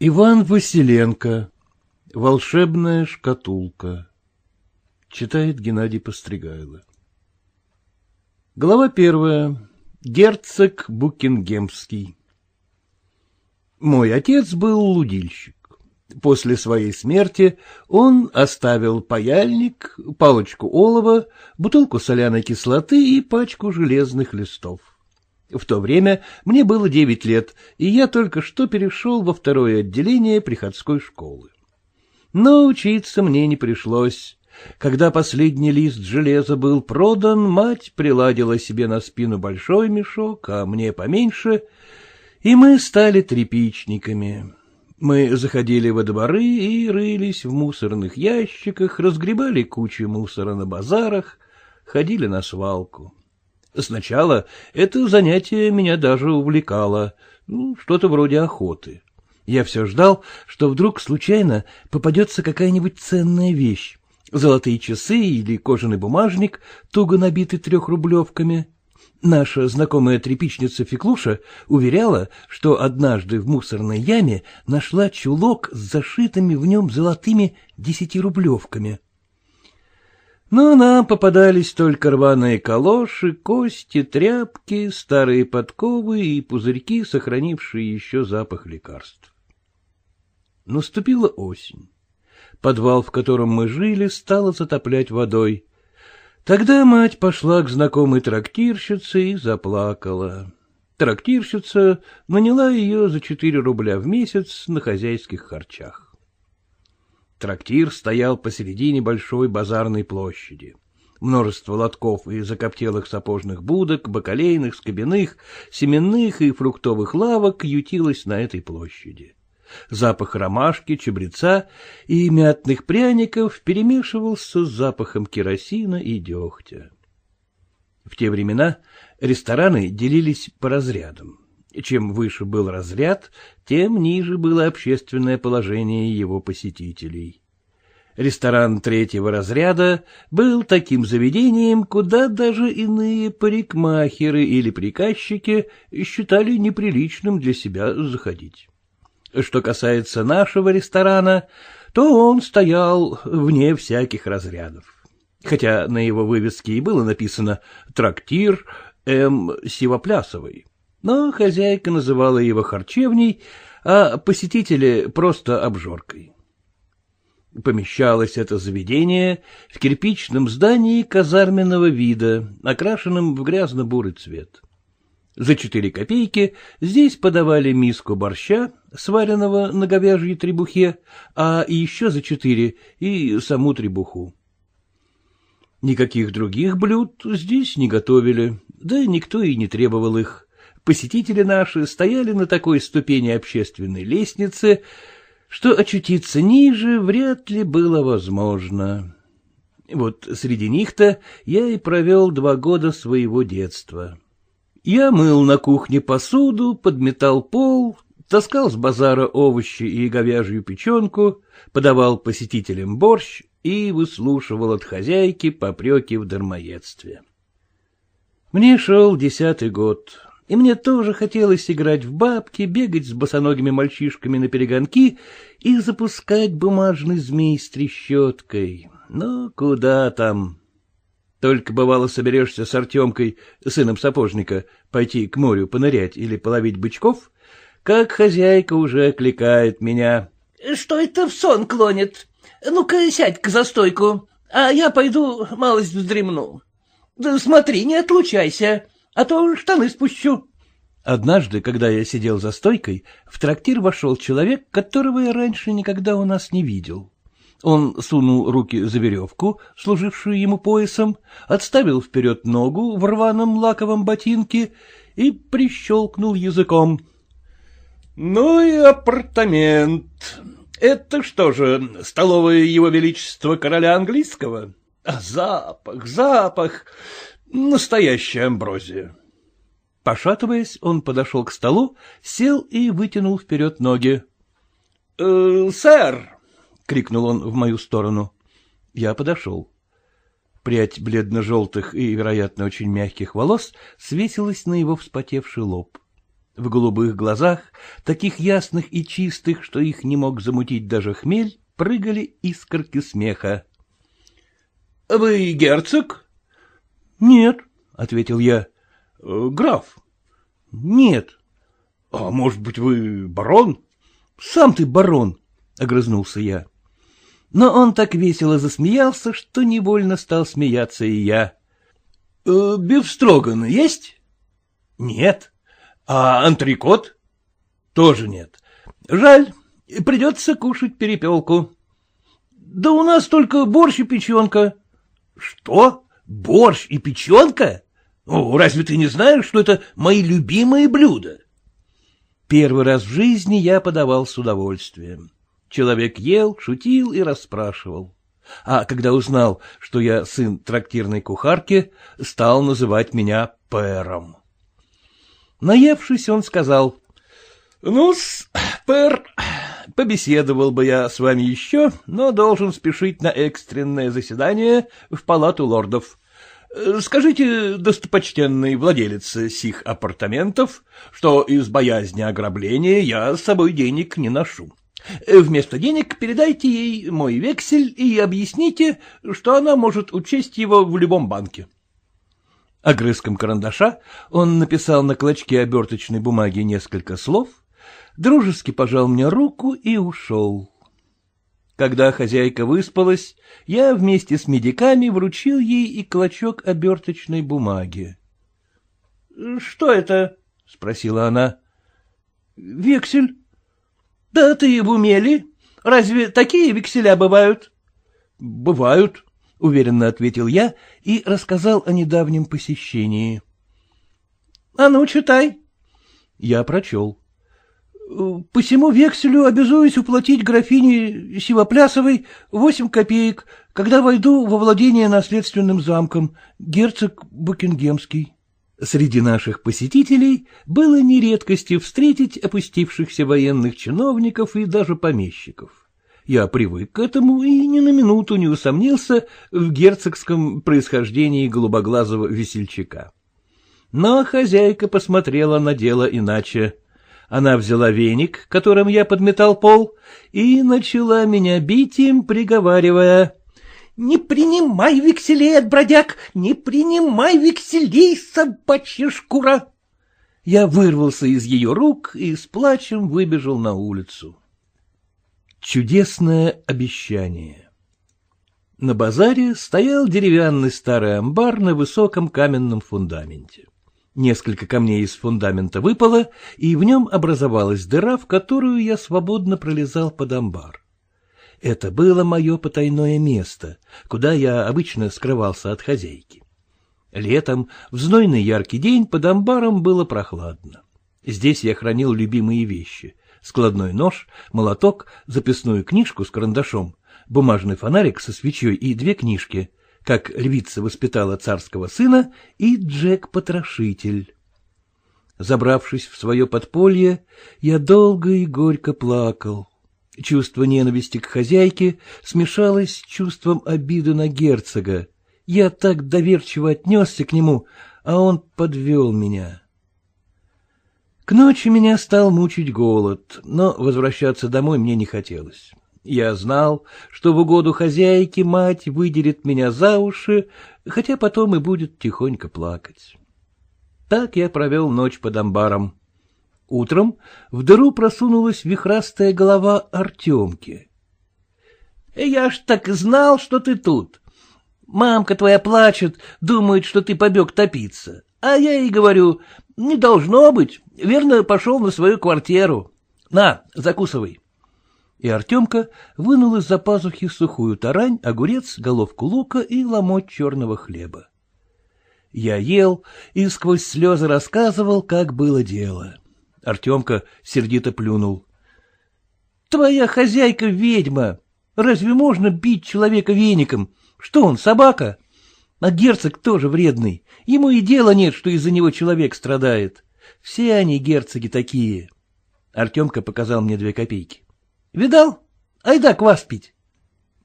Иван Василенко. Волшебная шкатулка. Читает Геннадий Постригайло. Глава первая. Герцог Букингемский. Мой отец был лудильщик. После своей смерти он оставил паяльник, палочку олова, бутылку соляной кислоты и пачку железных листов. В то время мне было девять лет, и я только что перешел во второе отделение приходской школы. Но учиться мне не пришлось. Когда последний лист железа был продан, мать приладила себе на спину большой мешок, а мне поменьше, и мы стали тряпичниками. Мы заходили во дворы и рылись в мусорных ящиках, разгребали кучи мусора на базарах, ходили на свалку. Сначала это занятие меня даже увлекало, ну, что-то вроде охоты. Я все ждал, что вдруг случайно попадется какая-нибудь ценная вещь. Золотые часы или кожаный бумажник, туго набитый трехрублевками. Наша знакомая тряпичница Феклуша уверяла, что однажды в мусорной яме нашла чулок с зашитыми в нем золотыми десятирублевками. Но нам попадались только рваные калоши, кости, тряпки, старые подковы и пузырьки, сохранившие еще запах лекарств. Наступила осень. Подвал, в котором мы жили, стало затоплять водой. Тогда мать пошла к знакомой трактирщице и заплакала. Трактирщица наняла ее за четыре рубля в месяц на хозяйских харчах. Трактир стоял посередине большой базарной площади. Множество лотков и закоптелых сапожных будок, бакалейных, скобяных, семенных и фруктовых лавок ютилось на этой площади. Запах ромашки, чабреца и мятных пряников перемешивался с запахом керосина и дегтя. В те времена рестораны делились по разрядам. Чем выше был разряд, тем ниже было общественное положение его посетителей. Ресторан третьего разряда был таким заведением, куда даже иные парикмахеры или приказчики считали неприличным для себя заходить. Что касается нашего ресторана, то он стоял вне всяких разрядов. Хотя на его вывеске и было написано «Трактир М. Сивоплясовой» но хозяйка называла его харчевней, а посетители — просто обжоркой. Помещалось это заведение в кирпичном здании казарменного вида, окрашенном в грязно-бурый цвет. За четыре копейки здесь подавали миску борща, сваренного на говяжьей требухе, а еще за четыре и саму требуху. Никаких других блюд здесь не готовили, да никто и не требовал их посетители наши стояли на такой ступени общественной лестницы, что очутиться ниже вряд ли было возможно. Вот среди них-то я и провел два года своего детства. Я мыл на кухне посуду, подметал пол, таскал с базара овощи и говяжью печенку, подавал посетителям борщ и выслушивал от хозяйки попреки в дармоедстве. Мне шел десятый год и мне тоже хотелось играть в бабки, бегать с босоногими мальчишками на перегонки и запускать бумажный змей с трещоткой. Но куда там? Только, бывало, соберешься с Артемкой, сыном сапожника, пойти к морю понырять или половить бычков, как хозяйка уже окликает меня. — Что это в сон клонит? Ну-ка, сядь-ка за стойку, а я пойду малость вздремну. Да смотри, не отлучайся а то штаны спущу. Однажды, когда я сидел за стойкой, в трактир вошел человек, которого я раньше никогда у нас не видел. Он сунул руки за веревку, служившую ему поясом, отставил вперед ногу в рваном лаковом ботинке и прищелкнул языком. — Ну и апартамент. Это что же, столовая его величества короля английского? А запах, запах! Настоящая амброзия. Пошатываясь, он подошел к столу, сел и вытянул вперед ноги. «Э, — Сэр! — крикнул он в мою сторону. Я подошел. Прядь бледно-желтых и, вероятно, очень мягких волос свесилась на его вспотевший лоб. В голубых глазах, таких ясных и чистых, что их не мог замутить даже хмель, прыгали искорки смеха. — Вы герцог? — Нет, — ответил я. «Э, — Граф? — Нет. — А может быть, вы барон? — Сам ты барон, — огрызнулся я. Но он так весело засмеялся, что невольно стал смеяться и я. «Э, — Бифстроган есть? — Нет. — А антрикот? — Тоже нет. Жаль, придется кушать перепелку. — Да у нас только борщ и печенка. — Что? Борщ и печенка? Ну, разве ты не знаешь, что это мои любимые блюда? Первый раз в жизни я подавал с удовольствием. Человек ел, шутил и расспрашивал. А когда узнал, что я сын трактирной кухарки, стал называть меня Пэром. Наевшись, он сказал, — Ну-с, Пэр, побеседовал бы я с вами еще, но должен спешить на экстренное заседание в палату лордов. Скажите, достопочтенный владелец сих апартаментов, что из боязни ограбления я с собой денег не ношу. Вместо денег передайте ей мой вексель и объясните, что она может учесть его в любом банке. Огрызком карандаша он написал на клочке оберточной бумаги несколько слов, дружески пожал мне руку и ушел. Когда хозяйка выспалась, я вместе с медиками вручил ей и клочок оберточной бумаги. — Что это? — спросила она. — Вексель. — Да ты в умели? Разве такие векселя бывают? — Бывают, — уверенно ответил я и рассказал о недавнем посещении. — А ну, читай. Я прочел. По всему векселю обязуюсь уплатить графине Сивоплясовой восемь копеек, когда войду во владение наследственным замком, герцог Букингемский. Среди наших посетителей было не редкостью встретить опустившихся военных чиновников и даже помещиков. Я привык к этому и ни на минуту не усомнился в герцогском происхождении голубоглазого весельчака. Но хозяйка посмотрела на дело иначе — она взяла веник, которым я подметал пол, и начала меня бить им, приговаривая. — Не принимай векселей от бродяг, не принимай векселей, собачья шкура! Я вырвался из ее рук и с плачем выбежал на улицу. Чудесное обещание На базаре стоял деревянный старый амбар на высоком каменном фундаменте. Несколько камней из фундамента выпало, и в нем образовалась дыра, в которую я свободно пролезал под амбар. Это было мое потайное место, куда я обычно скрывался от хозяйки. Летом, в знойный яркий день, под амбаром было прохладно. Здесь я хранил любимые вещи — складной нож, молоток, записную книжку с карандашом, бумажный фонарик со свечой и две книжки как львица воспитала царского сына и Джек-потрошитель. Забравшись в свое подполье, я долго и горько плакал. Чувство ненависти к хозяйке смешалось с чувством обиды на герцога. Я так доверчиво отнесся к нему, а он подвел меня. К ночи меня стал мучить голод, но возвращаться домой мне не хотелось. Я знал, что в угоду хозяйки мать выдерет меня за уши, хотя потом и будет тихонько плакать. Так я провел ночь под амбаром. Утром в дыру просунулась вихрастая голова Артемки. — Я ж так знал, что ты тут. Мамка твоя плачет, думает, что ты побег топиться. А я ей говорю, не должно быть, верно, пошел на свою квартиру. На, закусывай и Артемка вынул из-за пазухи сухую тарань, огурец, головку лука и ломоть черного хлеба. Я ел и сквозь слезы рассказывал, как было дело. Артемка сердито плюнул. — Твоя хозяйка ведьма. Разве можно бить человека веником? Что он, собака? А герцог тоже вредный. Ему и дела нет, что из-за него человек страдает. Все они герцоги такие. Артемка показал мне две копейки. Видал? Айда квас пить.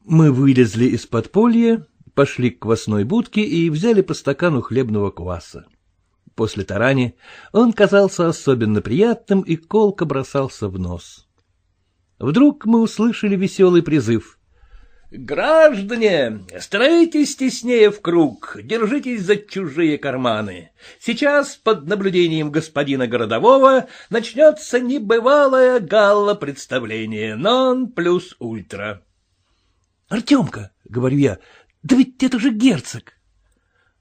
Мы вылезли из подполья, пошли к квасной будке и взяли по стакану хлебного кваса. После тарани он казался особенно приятным и колко бросался в нос. Вдруг мы услышали веселый призыв. «Граждане, старайтесь теснее в круг, держитесь за чужие карманы. Сейчас под наблюдением господина городового начнется небывалое галла-представление, нон плюс ультра». «Артемка», — говорю я, — «да ведь это же герцог».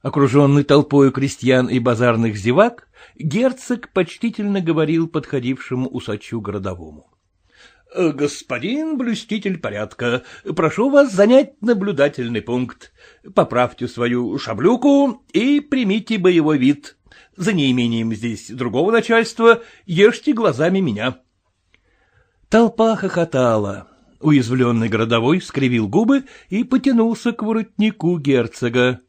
Окруженный толпою крестьян и базарных зевак, герцог почтительно говорил подходившему усачу городовому. Э, — Господин блюститель порядка, прошу вас занять наблюдательный пункт. Поправьте свою шаблюку и примите боевой вид. За неимением здесь другого начальства ешьте глазами меня. Толпа хохотала. Уязвленный городовой скривил губы и потянулся к воротнику герцога.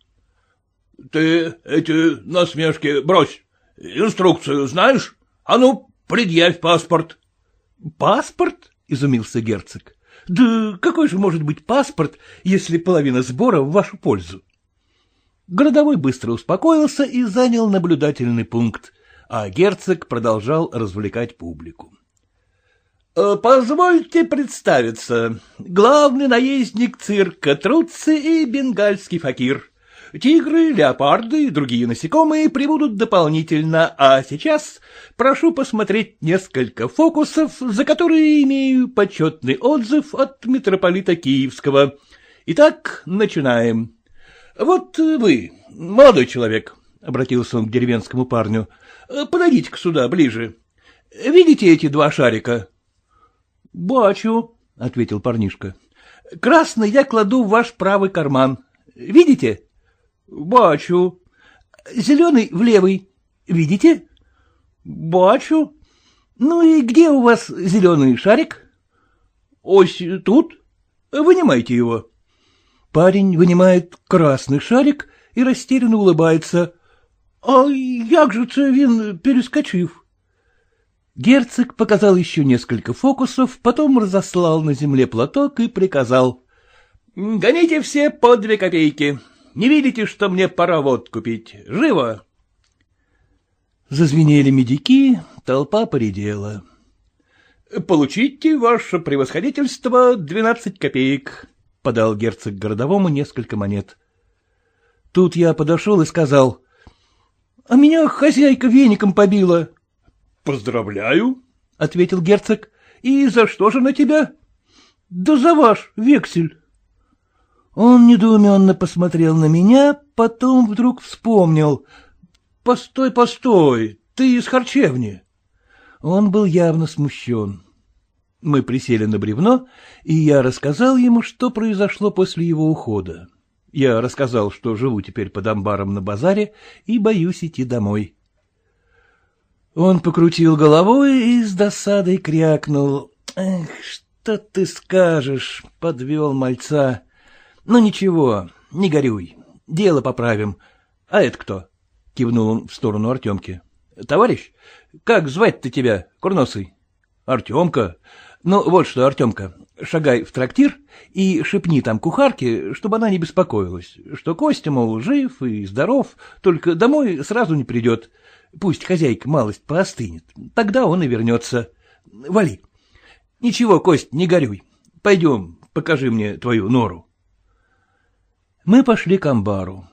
— Ты эти насмешки брось. Инструкцию знаешь? А ну, предъявь паспорт. — Паспорт? — изумился герцог. — Да какой же может быть паспорт, если половина сбора в вашу пользу? Городовой быстро успокоился и занял наблюдательный пункт, а герцог продолжал развлекать публику. «Э, — Позвольте представиться. Главный наездник цирка Труци и бенгальский факир. Тигры, леопарды и другие насекомые прибудут дополнительно, а сейчас прошу посмотреть несколько фокусов, за которые имею почетный отзыв от митрополита Киевского. Итак, начинаем. Вот вы, молодой человек, — обратился он к деревенскому парню, — подойдите-ка сюда, ближе. Видите эти два шарика? — Бачу, — ответил парнишка. — Красный я кладу в ваш правый карман. Видите? —— Бачу. — Зеленый в левый. Видите? — Бачу. — Ну и где у вас зеленый шарик? — Ось тут. Вынимайте его. Парень вынимает красный шарик и растерянно улыбается. — А як же це він перескочив? Герцог показал еще несколько фокусов, потом разослал на земле платок и приказал. — Гоните все по две копейки. Не видите, что мне пора вот купить? Живо! Зазвенели медики, толпа поредела. — Получите, ваше превосходительство, двенадцать копеек, — подал герцог городовому несколько монет. Тут я подошел и сказал, — А меня хозяйка веником побила. — Поздравляю, — ответил герцог. — И за что же на тебя? — Да за ваш вексель. Он недоуменно посмотрел на меня, потом вдруг вспомнил. — Постой, постой, ты из харчевни. Он был явно смущен. Мы присели на бревно, и я рассказал ему, что произошло после его ухода. Я рассказал, что живу теперь под амбаром на базаре и боюсь идти домой. Он покрутил головой и с досадой крякнул. — Эх, что ты скажешь, — подвел мальца. Ну ничего, не горюй, дело поправим. А это кто? — кивнул он в сторону Артемки. — Товарищ, как звать-то тебя, Курносый? — Артемка. Ну, вот что, Артемка, шагай в трактир и шепни там кухарке, чтобы она не беспокоилась, что Костя, мол, жив и здоров, только домой сразу не придет. Пусть хозяйка малость поостынет, тогда он и вернется. Вали. Ничего, Кость, не горюй. Пойдем, покажи мне твою нору. Мы пошли к амбару.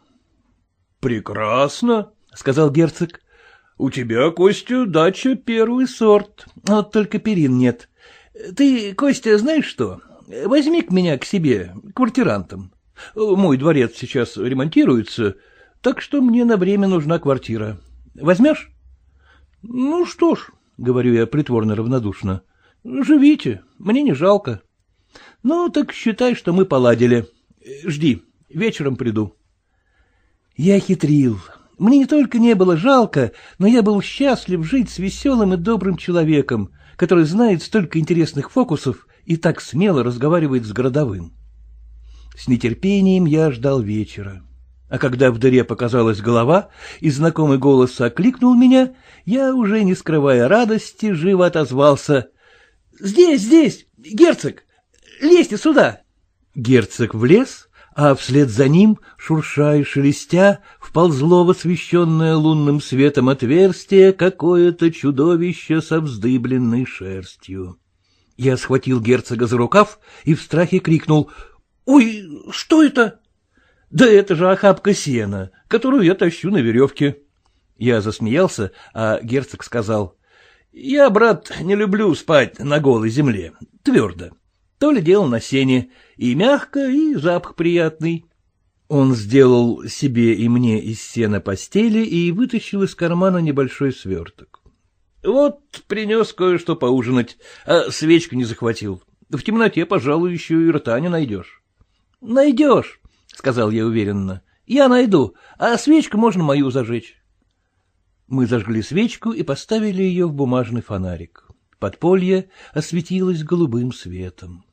— Прекрасно, — сказал герцог. — У тебя, Костя, дача первый сорт, вот только перин нет. Ты, Костя, знаешь что? Возьми-ка меня к себе, квартирантом. Мой дворец сейчас ремонтируется, так что мне на время нужна квартира. Возьмешь? — Ну что ж, — говорю я притворно равнодушно, — живите, мне не жалко. Ну, так считай, что мы поладили. Жди. Вечером приду. Я хитрил. Мне не только не было жалко, но я был счастлив жить с веселым и добрым человеком, который знает столько интересных фокусов и так смело разговаривает с городовым. С нетерпением я ждал вечера. А когда в дыре показалась голова, и знакомый голос окликнул меня, я, уже не скрывая радости, живо отозвался. — Здесь, здесь, герцог, лезьте сюда. Герцог влез, а вслед за ним, шурша и шелестя, вползло в освещенное лунным светом отверстие какое-то чудовище со вздыбленной шерстью. Я схватил герцога за рукав и в страхе крикнул «Ой, что это?» «Да это же охапка сена, которую я тащу на веревке». Я засмеялся, а герцог сказал «Я, брат, не люблю спать на голой земле, твердо. То ли дело на сене, и мягко, и запах приятный. Он сделал себе и мне из сена постели и вытащил из кармана небольшой сверток. Вот принес кое-что поужинать, а свечку не захватил. В темноте, пожалуй, еще и рта не найдешь. — Найдешь, — сказал я уверенно. — Я найду, а свечку можно мою зажечь. Мы зажгли свечку и поставили ее в бумажный фонарик. Подполье осветилось голубым светом.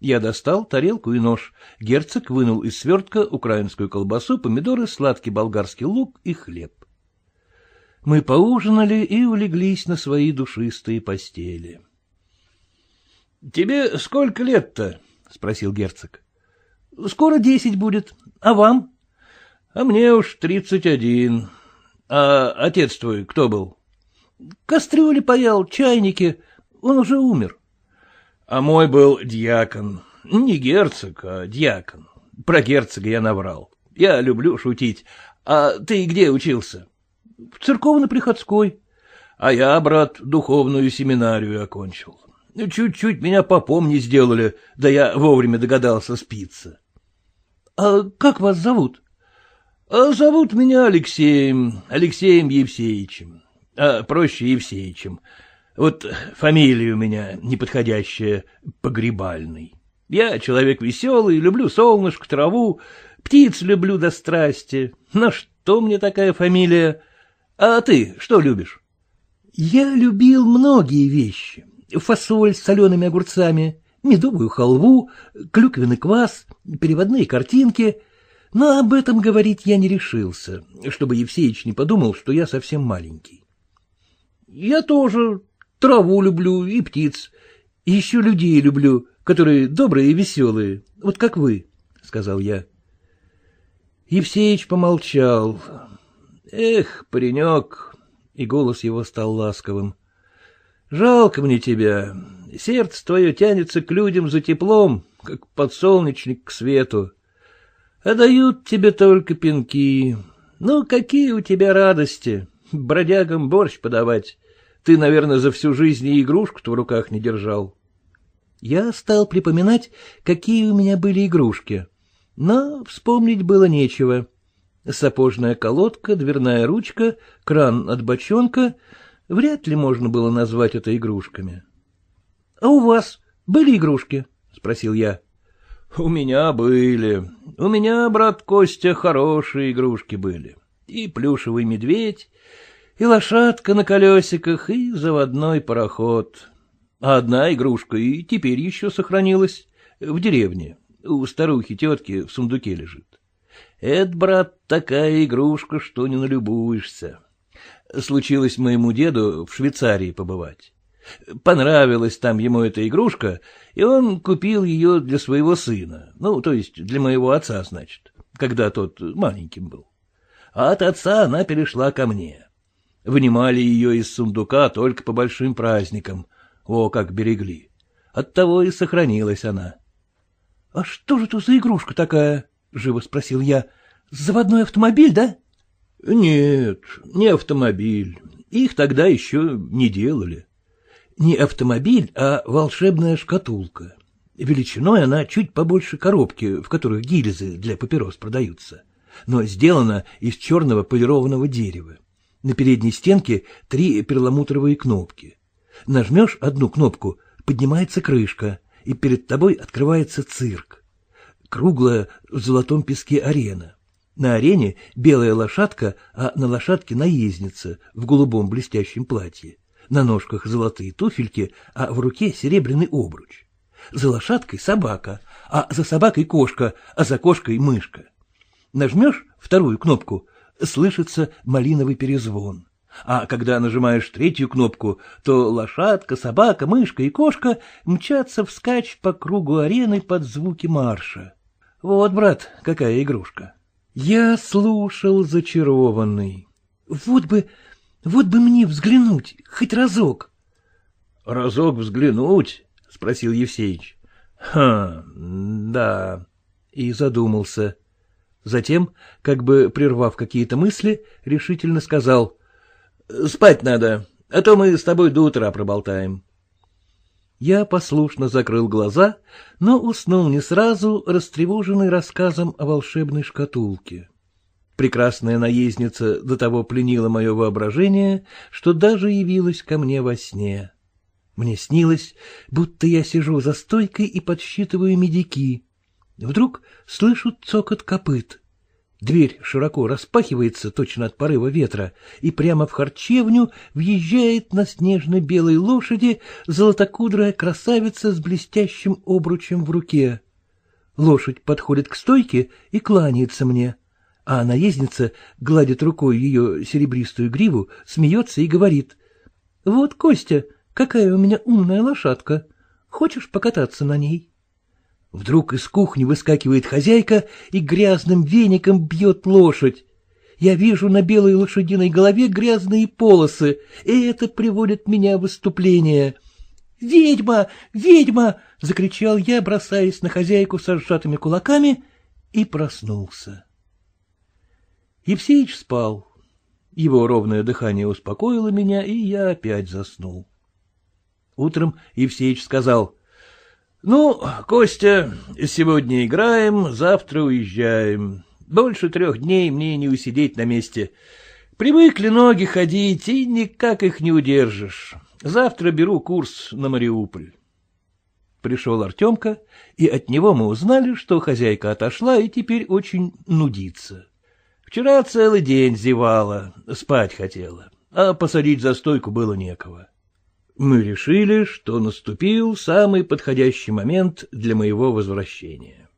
Я достал тарелку и нож. Герцог вынул из свертка украинскую колбасу, помидоры, сладкий болгарский лук и хлеб. Мы поужинали и улеглись на свои душистые постели. — Тебе сколько лет-то? — спросил герцог. — Скоро десять будет. А вам? — А мне уж тридцать один. А отец твой кто был? — Кастрюли паял, чайники. Он уже умер. А мой был дьякон. Не герцог, а дьякон. Про герцога я наврал. Я люблю шутить. А ты где учился? В церковно-приходской. А я, брат, духовную семинарию окончил. Чуть-чуть меня попом не сделали, да я вовремя догадался спиться. — А как вас зовут? А — Зовут меня Алексеем, Алексеем Евсеевичем, а проще Евсеичем. Вот фамилия у меня неподходящая, погребальный. Я человек веселый, люблю солнышко, траву, птиц люблю до страсти. На что мне такая фамилия? А ты что любишь? Я любил многие вещи. Фасоль с солеными огурцами, медовую халву, клюквенный квас, переводные картинки. Но об этом говорить я не решился, чтобы Евсеич не подумал, что я совсем маленький. Я тоже Траву люблю и птиц. И еще людей люблю, которые добрые и веселые, вот как вы, — сказал я. Евсеич помолчал. Эх, паренек, и голос его стал ласковым. Жалко мне тебя. Сердце твое тянется к людям за теплом, как подсолнечник к свету. А дают тебе только пинки. Ну, какие у тебя радости, бродягам борщ подавать. Ты, наверное, за всю жизнь и игрушку-то в руках не держал. Я стал припоминать, какие у меня были игрушки, но вспомнить было нечего. Сапожная колодка, дверная ручка, кран от бочонка — вряд ли можно было назвать это игрушками. — А у вас были игрушки? — спросил я. — У меня были. У меня, брат Костя, хорошие игрушки были. И плюшевый медведь, и лошадка на колесиках, и заводной пароход. А одна игрушка и теперь еще сохранилась в деревне, у старухи-тетки в сундуке лежит. Это, брат, такая игрушка, что не налюбуешься. Случилось моему деду в Швейцарии побывать. Понравилась там ему эта игрушка, и он купил ее для своего сына, ну, то есть для моего отца, значит, когда тот маленьким был. А от отца она перешла ко мне вынимали ее из сундука только по большим праздникам. О, как берегли! Оттого и сохранилась она. — А что же это за игрушка такая? — живо спросил я. — Заводной автомобиль, да? — Нет, не автомобиль. Их тогда еще не делали. Не автомобиль, а волшебная шкатулка. Величиной она чуть побольше коробки, в которых гильзы для папирос продаются, но сделана из черного полированного дерева. На передней стенке три перламутровые кнопки. Нажмешь одну кнопку, поднимается крышка, и перед тобой открывается цирк. Круглая в золотом песке арена. На арене белая лошадка, а на лошадке наездница в голубом блестящем платье. На ножках золотые туфельки, а в руке серебряный обруч. За лошадкой собака, а за собакой кошка, а за кошкой мышка. Нажмешь вторую кнопку, слышится малиновый перезвон. А когда нажимаешь третью кнопку, то лошадка, собака, мышка и кошка мчатся вскачь по кругу арены под звуки марша. Вот, брат, какая игрушка. Я слушал зачарованный. Вот бы, вот бы мне взглянуть, хоть разок. — Разок взглянуть? — спросил Евсеич. — Хм, да. И задумался. Затем, как бы прервав какие-то мысли, решительно сказал. — Спать надо, а то мы с тобой до утра проболтаем. Я послушно закрыл глаза, но уснул не сразу, растревоженный рассказом о волшебной шкатулке. Прекрасная наездница до того пленила мое воображение, что даже явилась ко мне во сне. Мне снилось, будто я сижу за стойкой и подсчитываю медики. Вдруг слышу цокот копыт. Дверь широко распахивается точно от порыва ветра, и прямо в харчевню въезжает на снежно-белой лошади золотокудрая красавица с блестящим обручем в руке. Лошадь подходит к стойке и кланяется мне, а наездница гладит рукой ее серебристую гриву, смеется и говорит. — Вот, Костя, какая у меня умная лошадка. Хочешь покататься на ней? Вдруг из кухни выскакивает хозяйка и грязным веником бьет лошадь. Я вижу на белой лошадиной голове грязные полосы, и это приводит меня в выступление. «Ведьма! Ведьма!» — закричал я, бросаясь на хозяйку со сжатыми кулаками, и проснулся. Евсеич спал. Его ровное дыхание успокоило меня, и я опять заснул. Утром Евсеич сказал — ну, Костя, сегодня играем, завтра уезжаем. Больше трех дней мне не усидеть на месте. Привыкли ноги ходить, и никак их не удержишь. Завтра беру курс на Мариуполь. Пришел Артемка, и от него мы узнали, что хозяйка отошла и теперь очень нудится. Вчера целый день зевала, спать хотела, а посадить за стойку было некого мы решили, что наступил самый подходящий момент для моего возвращения.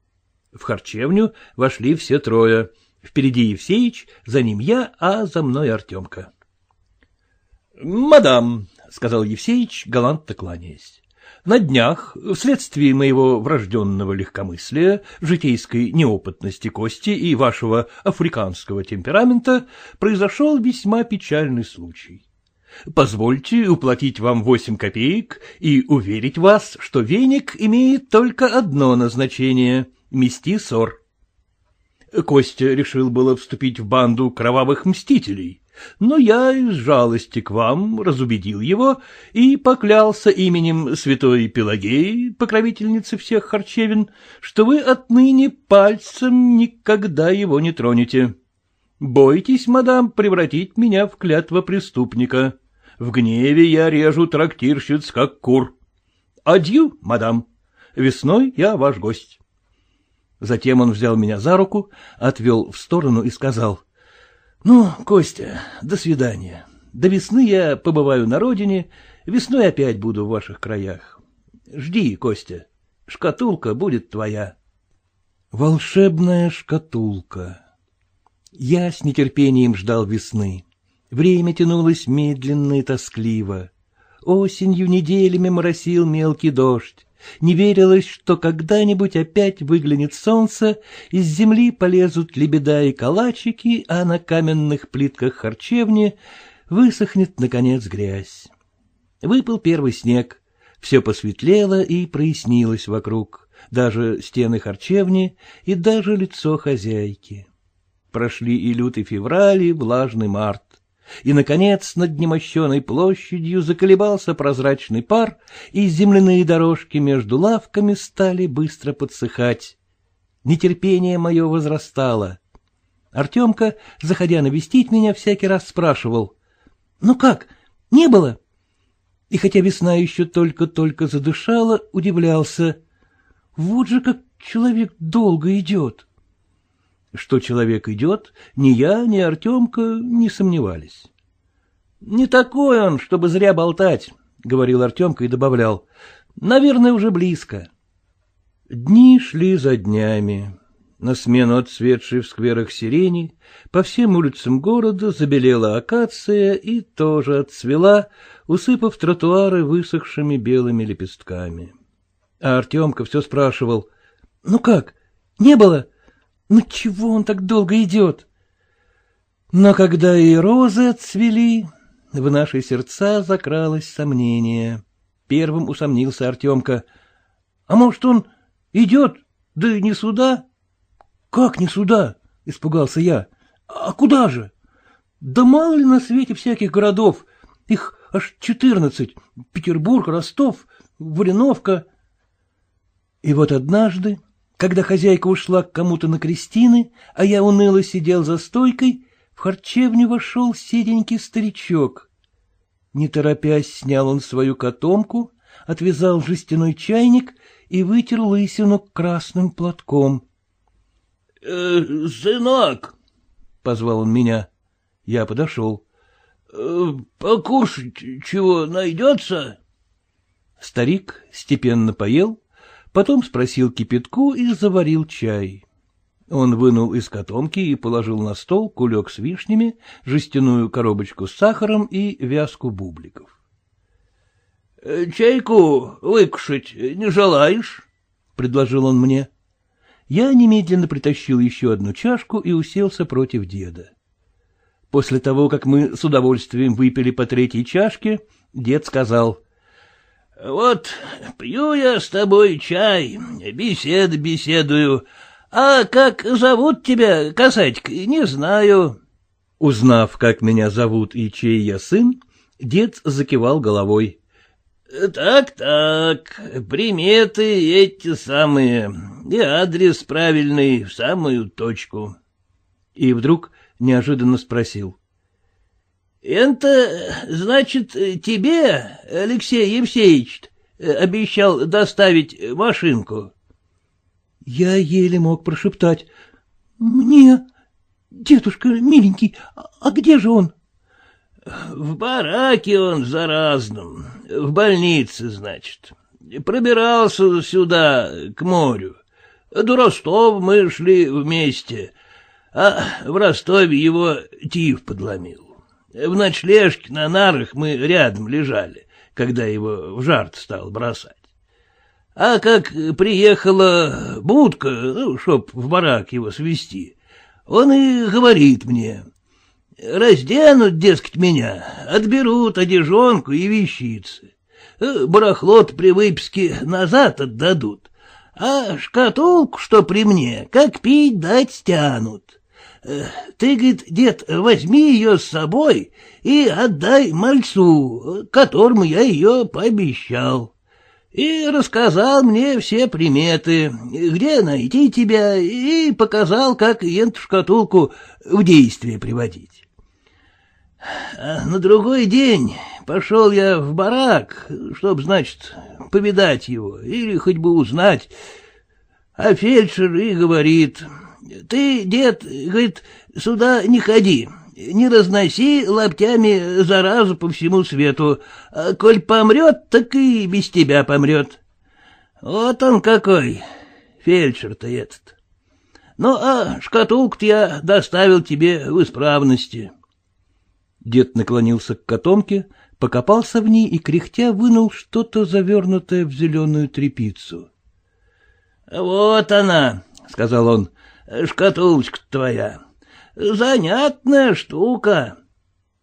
В харчевню вошли все трое. Впереди Евсеич, за ним я, а за мной Артемка. — Мадам, — сказал Евсеич, галантно кланяясь, — на днях, вследствие моего врожденного легкомыслия, житейской неопытности кости и вашего африканского темперамента, произошел весьма печальный случай. Позвольте уплатить вам восемь копеек и уверить вас, что веник имеет только одно назначение — мести ссор. Костя решил было вступить в банду кровавых мстителей, но я из жалости к вам разубедил его и поклялся именем святой Пелагеи, покровительницы всех харчевин, что вы отныне пальцем никогда его не тронете. Бойтесь, мадам, превратить меня в клятва преступника. В гневе я режу трактирщиц, как кур. Адью, мадам. Весной я ваш гость. Затем он взял меня за руку, отвел в сторону и сказал. — Ну, Костя, до свидания. До весны я побываю на родине, весной опять буду в ваших краях. Жди, Костя, шкатулка будет твоя. Волшебная шкатулка. Я с нетерпением ждал весны. Время тянулось медленно и тоскливо. Осенью неделями моросил мелкий дождь. Не верилось, что когда-нибудь опять выглянет солнце, из земли полезут лебеда и калачики, а на каменных плитках харчевни высохнет, наконец, грязь. Выпал первый снег, все посветлело и прояснилось вокруг, даже стены харчевни и даже лицо хозяйки. Прошли и лютый февраль, и влажный март и, наконец, над немощенной площадью заколебался прозрачный пар, и земляные дорожки между лавками стали быстро подсыхать. Нетерпение мое возрастало. Артемка, заходя навестить меня, всякий раз спрашивал. — Ну как, не было? И хотя весна еще только-только задышала, удивлялся. Вот же как человек долго идет. — что человек идет, ни я, ни Артемка не сомневались. — Не такой он, чтобы зря болтать, — говорил Артемка и добавлял. — Наверное, уже близко. Дни шли за днями. На смену отцветшей в скверах сирени по всем улицам города забелела акация и тоже отцвела, усыпав тротуары высохшими белыми лепестками. А Артемка все спрашивал. — Ну как, Не было? Ну чего он так долго идет? Но когда и розы отцвели, в наши сердца закралось сомнение. Первым усомнился Артемка. — А может, он идет, да не сюда? — Как не сюда? — испугался я. — А куда же? — Да мало ли на свете всяких городов. Их аж четырнадцать. Петербург, Ростов, Вареновка. И вот однажды, когда хозяйка ушла к кому-то на крестины, а я уныло сидел за стойкой, в харчевню вошел седенький старичок. Не торопясь, снял он свою котомку, отвязал жестяной чайник и вытер лысину красным платком. «Э, — Сынок! — позвал он меня. Я подошел. «Э, — Покушать чего найдется? Старик степенно поел, потом спросил кипятку и заварил чай. Он вынул из котомки и положил на стол кулек с вишнями, жестяную коробочку с сахаром и вязку бубликов. — Чайку выкушать не желаешь? — предложил он мне. Я немедленно притащил еще одну чашку и уселся против деда. После того, как мы с удовольствием выпили по третьей чашке, дед сказал. — Вот пью я с тобой чай, бесед беседую, а как зовут тебя, касатик, не знаю. Узнав, как меня зовут и чей я сын, дед закивал головой. Так-так, приметы эти самые, и адрес правильный, в самую точку. И вдруг неожиданно спросил. — Это, значит, тебе, Алексей Евсеевич, обещал доставить машинку? Я еле мог прошептать. — Мне, дедушка миленький, а где же он? — В бараке он заразном, в больнице, значит. Пробирался сюда, к морю. До Ростова мы шли вместе, а в Ростове его тиф подломил. В ночлежке на нарах мы рядом лежали, когда его в жарт стал бросать. А как приехала будка, ну, чтоб в барак его свести, он и говорит мне, разденут, дескать, меня, отберут одежонку и вещицы. Барахлот при выписке назад отдадут, а шкатулку, что при мне, как пить дать стянут. Ты, говорит, дед, возьми ее с собой и отдай мальцу, которому я ее пообещал и рассказал мне все приметы, где найти тебя, и показал, как эту шкатулку в действие приводить. На другой день пошел я в барак, чтоб, значит, повидать его или хоть бы узнать, а фельдшер и говорит, ты, дед, говорит, сюда не ходи, не разноси лаптями заразу по всему свету. А коль помрет, так и без тебя помрет. Вот он какой, фельдшер-то этот. Ну, а шкатулку я доставил тебе в исправности. Дед наклонился к котомке, покопался в ней и, кряхтя, вынул что-то завернутое в зеленую тряпицу. — Вот она, — сказал он, — шкатулочка твоя. Занятная штука.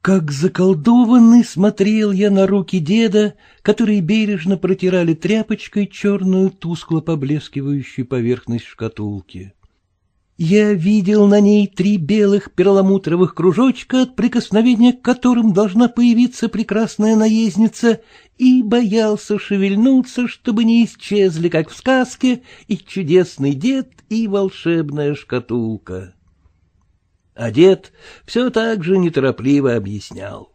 Как заколдованный смотрел я на руки деда, которые бережно протирали тряпочкой черную тускло поблескивающую поверхность шкатулки. Я видел на ней три белых перламутровых кружочка, от прикосновения к которым должна появиться прекрасная наездница, и боялся шевельнуться, чтобы не исчезли, как в сказке, и чудесный дед, и волшебная шкатулка а дед все так же неторопливо объяснял.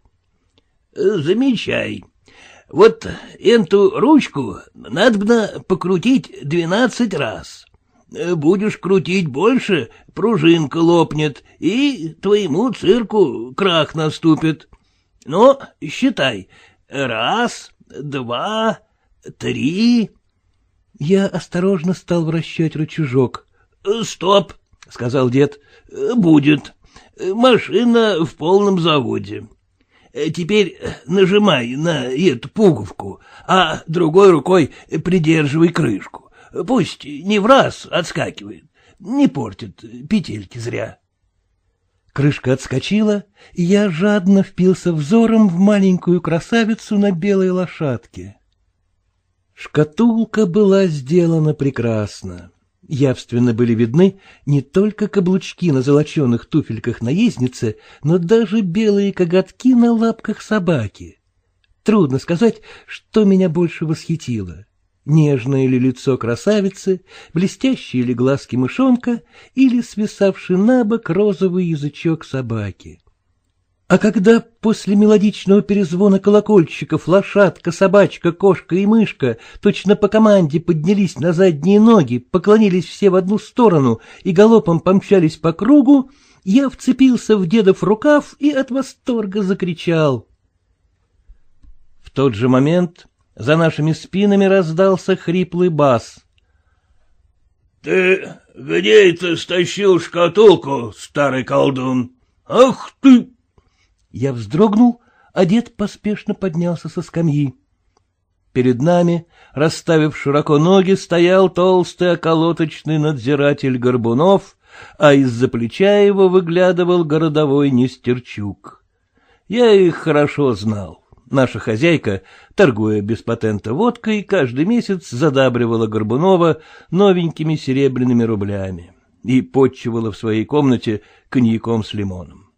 — Замечай. Вот эту ручку надо покрутить двенадцать раз. Будешь крутить больше, пружинка лопнет, и твоему цирку крах наступит. Но считай. Раз, два, три... Я осторожно стал вращать рычажок. — Стоп, — сказал дед. — Будет. Машина в полном заводе. Теперь нажимай на эту пуговку, а другой рукой придерживай крышку. Пусть не в раз отскакивает. не портит петельки зря. Крышка отскочила, и я жадно впился взором в маленькую красавицу на белой лошадке. Шкатулка была сделана прекрасно. Явственно были видны не только каблучки на золоченых туфельках наездницы, но даже белые коготки на лапках собаки. Трудно сказать, что меня больше восхитило. Нежное ли лицо красавицы, блестящие ли глазки мышонка или свисавший на бок розовый язычок собаки. А когда после мелодичного перезвона колокольчиков лошадка, собачка, кошка и мышка точно по команде поднялись на задние ноги, поклонились все в одну сторону и галопом помчались по кругу, я вцепился в дедов рукав и от восторга закричал. В тот же момент за нашими спинами раздался хриплый бас. — Ты где это стащил шкатулку, старый колдун? Ах ты! Я вздрогнул, а дед поспешно поднялся со скамьи. Перед нами, расставив широко ноги, стоял толстый околоточный надзиратель Горбунов, а из-за плеча его выглядывал городовой Нестерчук. Я их хорошо знал. Наша хозяйка, торгуя без патента водкой, каждый месяц задабривала Горбунова новенькими серебряными рублями и подчивала в своей комнате коньяком с лимоном.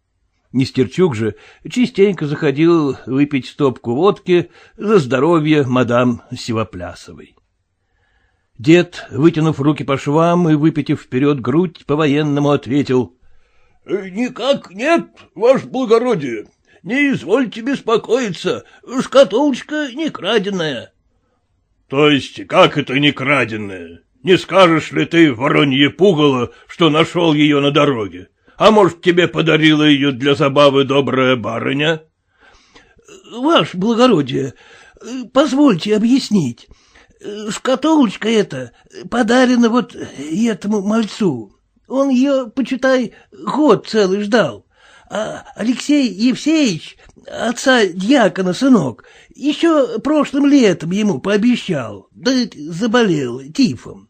Нестерчук же частенько заходил выпить стопку водки за здоровье мадам Сивоплясовой. Дед, вытянув руки по швам и выпитив вперед грудь, по-военному ответил. — Никак нет, ваше благородие. Не извольте беспокоиться, шкатулочка не краденая. — То есть как это не краденая? Не скажешь ли ты, воронье пугало, что нашел ее на дороге? А может, тебе подарила ее для забавы добрая барыня? — Ваше благородие, позвольте объяснить. Шкатулочка эта подарена вот этому мальцу. Он ее, почитай, год целый ждал. А Алексей Евсеевич, отца дьякона сынок, еще прошлым летом ему пообещал, да заболел тифом.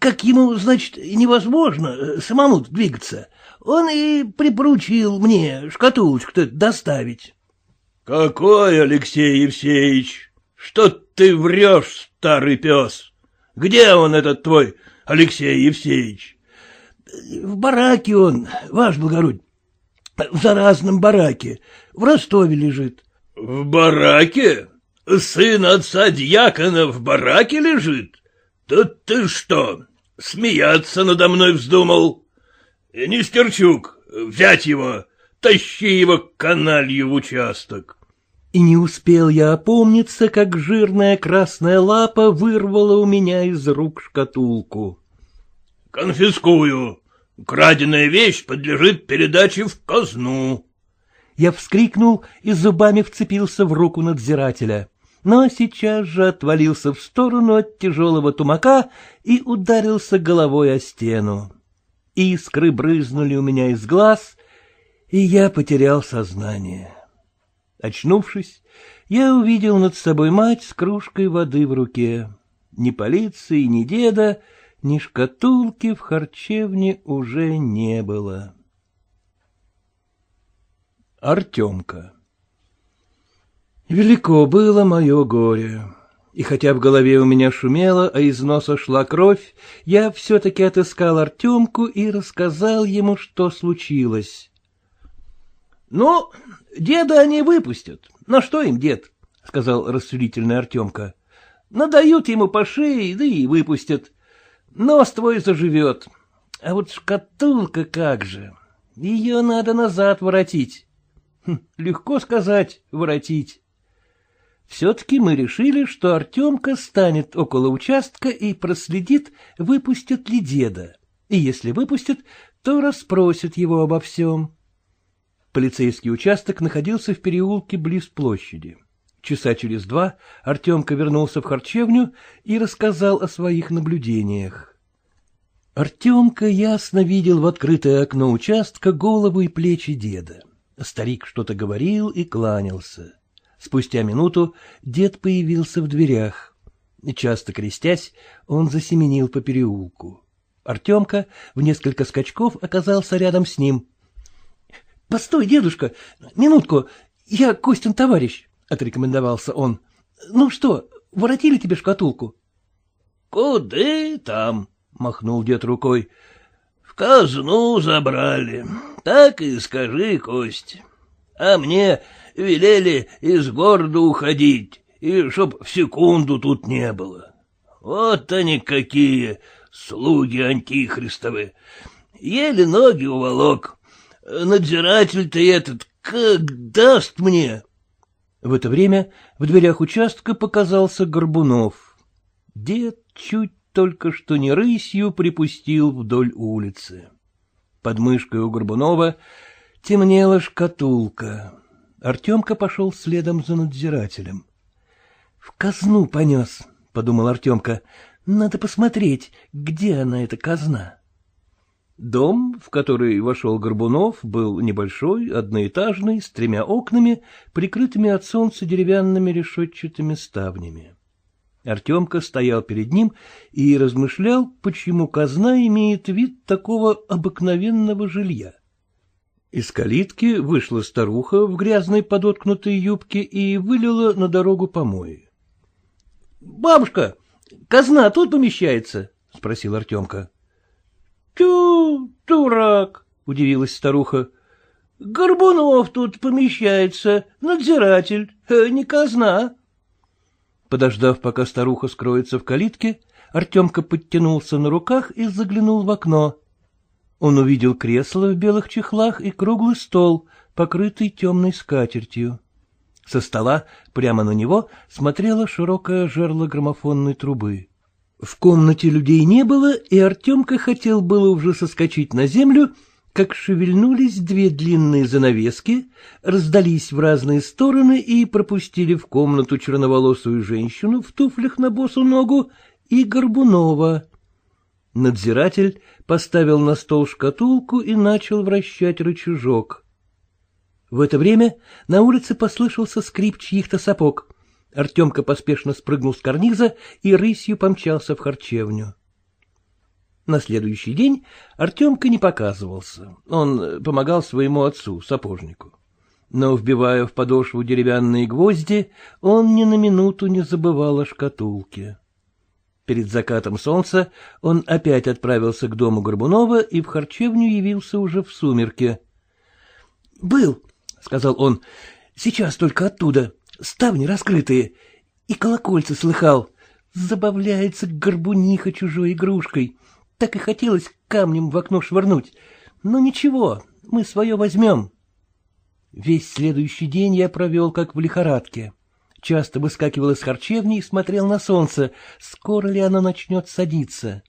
Как ему, значит, невозможно самому двигаться, он и припоручил мне шкатулочку-то доставить. — Какой Алексей Евсеевич? Что ты врешь, старый пес? Где он, этот твой Алексей Евсеевич? — В бараке он, ваш благородь. В заразном бараке. В Ростове лежит. — В бараке? Сын отца дьякона в бараке лежит? Да ты что, смеяться надо мной вздумал? Нестерчук, взять его, тащи его к каналью в участок. И не успел я опомниться, как жирная красная лапа вырвала у меня из рук шкатулку. — Конфискую. Краденая вещь подлежит передаче в казну. Я вскрикнул и зубами вцепился в руку надзирателя, но сейчас же отвалился в сторону от тяжелого тумака и ударился головой о стену. Искры брызнули у меня из глаз, и я потерял сознание. Очнувшись, я увидел над собой мать с кружкой воды в руке. Ни полиции, ни деда ни шкатулки в харчевне уже не было. Артемка Велико было мое горе, и хотя в голове у меня шумело, а из носа шла кровь, я все-таки отыскал Артемку и рассказал ему, что случилось. — Ну, деда они выпустят. На что им дед? — сказал рассудительный Артемка. — Надают ему по шее, да и выпустят. Нос твой заживет. А вот шкатулка как же. Ее надо назад воротить. Хм, легко сказать, воротить. Все-таки мы решили, что Артемка станет около участка и проследит, выпустят ли деда. И если выпустят, то расспросят его обо всем. Полицейский участок находился в переулке близ площади. Часа через два Артемка вернулся в харчевню и рассказал о своих наблюдениях. Артемка ясно видел в открытое окно участка голову и плечи деда. Старик что-то говорил и кланялся. Спустя минуту дед появился в дверях. Часто крестясь, он засеменил по переулку. Артемка в несколько скачков оказался рядом с ним. — Постой, дедушка, минутку, я Костин товарищ, — отрекомендовался он. — Ну что, воротили тебе шкатулку? — Куды там? — махнул дед рукой. — В казну забрали. Так и скажи, Кость. А мне велели из города уходить, и чтоб в секунду тут не было. Вот они какие, слуги антихристовы. Еле ноги уволок. Надзиратель-то этот как даст мне? В это время в дверях участка показался Горбунов. Дед чуть только что не рысью припустил вдоль улицы. Под мышкой у Горбунова темнела шкатулка. Артемка пошел следом за надзирателем. — В казну понес, — подумал Артемка. — Надо посмотреть, где она, эта казна. Дом, в который вошел Горбунов, был небольшой, одноэтажный, с тремя окнами, прикрытыми от солнца деревянными решетчатыми ставнями. Артемка стоял перед ним и размышлял, почему казна имеет вид такого обыкновенного жилья. Из калитки вышла старуха в грязной подоткнутой юбке и вылила на дорогу помои. — Бабушка, казна тут помещается? — спросил Артемка. — Тю, дурак, — удивилась старуха. — Горбунов тут помещается, надзиратель, э, не казна. Подождав, пока старуха скроется в калитке, Артемка подтянулся на руках и заглянул в окно. Он увидел кресло в белых чехлах и круглый стол, покрытый темной скатертью. Со стола прямо на него смотрело широкое жерло граммофонной трубы. В комнате людей не было, и Артемка хотел было уже соскочить на землю, как шевельнулись две длинные занавески, раздались в разные стороны и пропустили в комнату черноволосую женщину в туфлях на босу ногу и Горбунова. Надзиратель поставил на стол шкатулку и начал вращать рычажок. В это время на улице послышался скрип чьих-то сапог. Артемка поспешно спрыгнул с карниза и рысью помчался в харчевню. На следующий день Артемка не показывался. Он помогал своему отцу, сапожнику. Но, вбивая в подошву деревянные гвозди, он ни на минуту не забывал о шкатулке. Перед закатом солнца он опять отправился к дому Горбунова и в харчевню явился уже в сумерке. — Был, — сказал он, — сейчас только оттуда, ставни раскрытые, и колокольцы слыхал. Забавляется горбуниха чужой игрушкой. Так и хотелось камнем в окно швырнуть. Но ничего, мы свое возьмем. Весь следующий день я провел как в лихорадке. Часто выскакивал из харчевни и смотрел на солнце, скоро ли оно начнет садиться.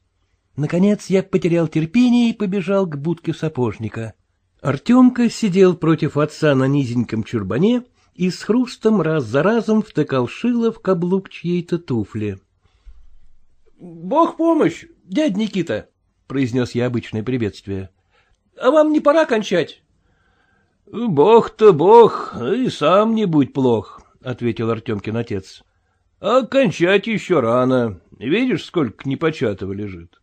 Наконец я потерял терпение и побежал к будке сапожника. Артемка сидел против отца на низеньком чурбане и с хрустом раз за разом втыкал шило в каблук чьей-то туфли. — Бог помощь, дядь Никита, — произнес я обычное приветствие. — А вам не пора кончать? — Бог-то бог, и сам не будь плох, — ответил Артемкин отец. — А кончать еще рано. Видишь, сколько непочатого лежит.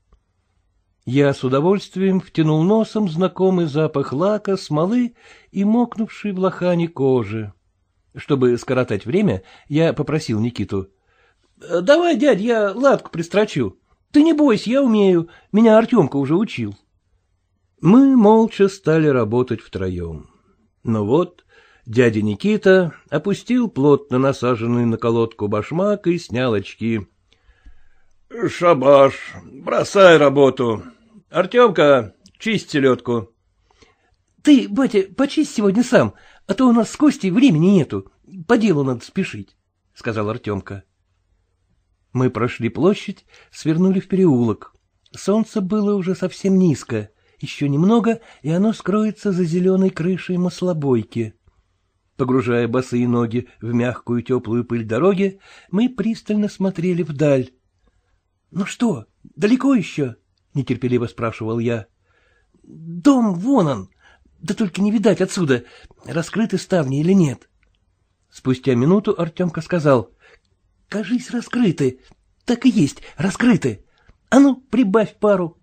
Я с удовольствием втянул носом знакомый запах лака, смолы и мокнувшей в лохане кожи. Чтобы скоротать время, я попросил Никиту. — Давай, дядь, я латку пристрочу. Ты не бойся, я умею. Меня Артемка уже учил. Мы молча стали работать втроем. Но вот дядя Никита опустил плотно насаженный на колодку башмак и снял очки. — Шабаш, бросай работу. Артемка, чисть селедку. — Ты, батя, почисть сегодня сам, а то у нас с Костей времени нету. По делу надо спешить, — сказал Артемка. Мы прошли площадь, свернули в переулок. Солнце было уже совсем низко, еще немного, и оно скроется за зеленой крышей маслобойки. Погружая босые ноги в мягкую теплую пыль дороги, мы пристально смотрели вдаль. — Ну что, далеко еще? — нетерпеливо спрашивал я. — Дом вон он, да только не видать отсюда, раскрыты ставни или нет. Спустя минуту Артемка сказал. Кажись, раскрыты. Так и есть, раскрыты. А ну, прибавь пару.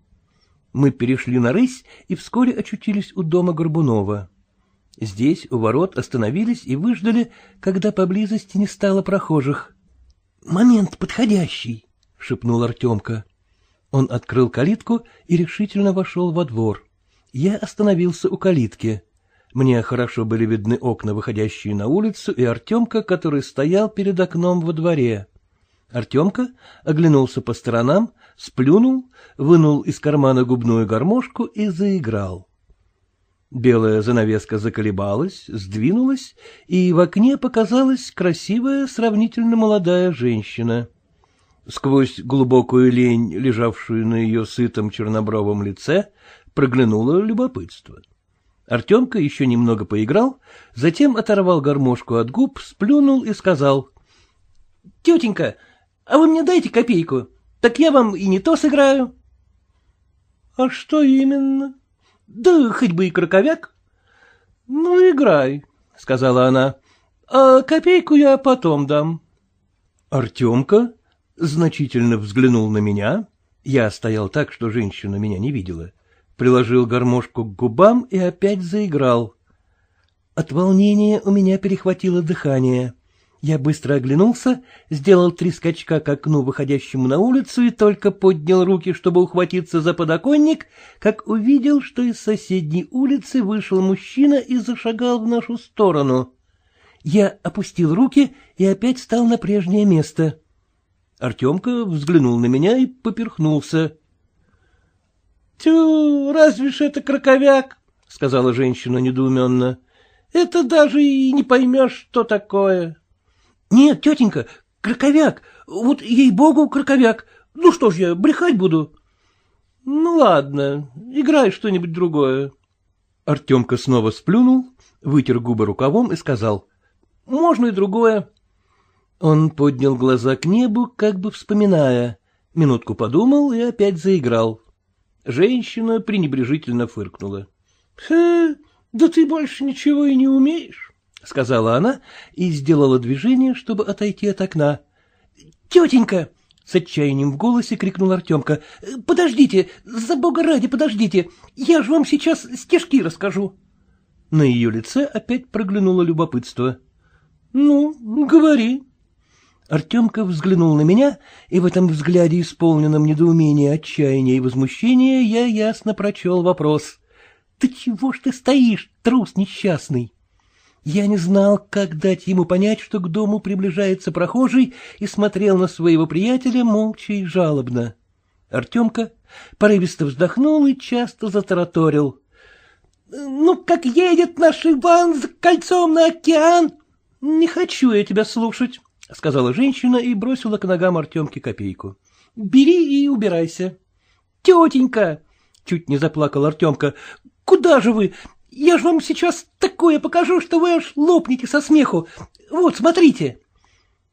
Мы перешли на рысь и вскоре очутились у дома Горбунова. Здесь у ворот остановились и выждали, когда поблизости не стало прохожих. — Момент подходящий, — шепнул Артемка. Он открыл калитку и решительно вошел во двор. Я остановился у калитки. Мне хорошо были видны окна, выходящие на улицу, и Артемка, который стоял перед окном во дворе. Артемка оглянулся по сторонам, сплюнул, вынул из кармана губную гармошку и заиграл. Белая занавеска заколебалась, сдвинулась, и в окне показалась красивая, сравнительно молодая женщина. Сквозь глубокую лень, лежавшую на ее сытом чернобровом лице, проглянуло любопытство. Артемка еще немного поиграл, затем оторвал гармошку от губ, сплюнул и сказал. — Тетенька, а вы мне дайте копейку, так я вам и не то сыграю. — А что именно? — Да хоть бы и краковяк. — Ну, играй, — сказала она, — а копейку я потом дам. Артемка значительно взглянул на меня. Я стоял так, что женщина меня не видела приложил гармошку к губам и опять заиграл. От волнения у меня перехватило дыхание. Я быстро оглянулся, сделал три скачка к окну, выходящему на улицу, и только поднял руки, чтобы ухватиться за подоконник, как увидел, что из соседней улицы вышел мужчина и зашагал в нашу сторону. Я опустил руки и опять стал на прежнее место. Артемка взглянул на меня и поперхнулся. — Тю, разве ж это краковяк? — сказала женщина недоуменно. — Это даже и не поймешь, что такое. — Нет, тетенька, краковяк, вот ей-богу краковяк. Ну что ж я, брехать буду? — Ну ладно, играй что-нибудь другое. Артемка снова сплюнул, вытер губы рукавом и сказал. — Можно и другое. Он поднял глаза к небу, как бы вспоминая. Минутку подумал и опять заиграл. Женщина пренебрежительно фыркнула. — Да ты больше ничего и не умеешь, — сказала она и сделала движение, чтобы отойти от окна. — Тетенька! — с отчаянием в голосе крикнул Артемка. — Подождите, за бога ради, подождите, я же вам сейчас стежки расскажу. На ее лице опять проглянуло любопытство. — Ну, говори, Артемка взглянул на меня, и в этом взгляде, исполненном недоумения, отчаяния и возмущения, я ясно прочел вопрос. — Ты чего ж ты стоишь, трус несчастный? Я не знал, как дать ему понять, что к дому приближается прохожий, и смотрел на своего приятеля молча и жалобно. Артемка порывисто вздохнул и часто затараторил. — Ну, как едет наш Иван с кольцом на океан? Не хочу я тебя слушать. — сказала женщина и бросила к ногам Артемки копейку. — Бери и убирайся. — Тетенька! — чуть не заплакал Артемка. — Куда же вы? Я же вам сейчас такое покажу, что вы аж лопнете со смеху. Вот, смотрите.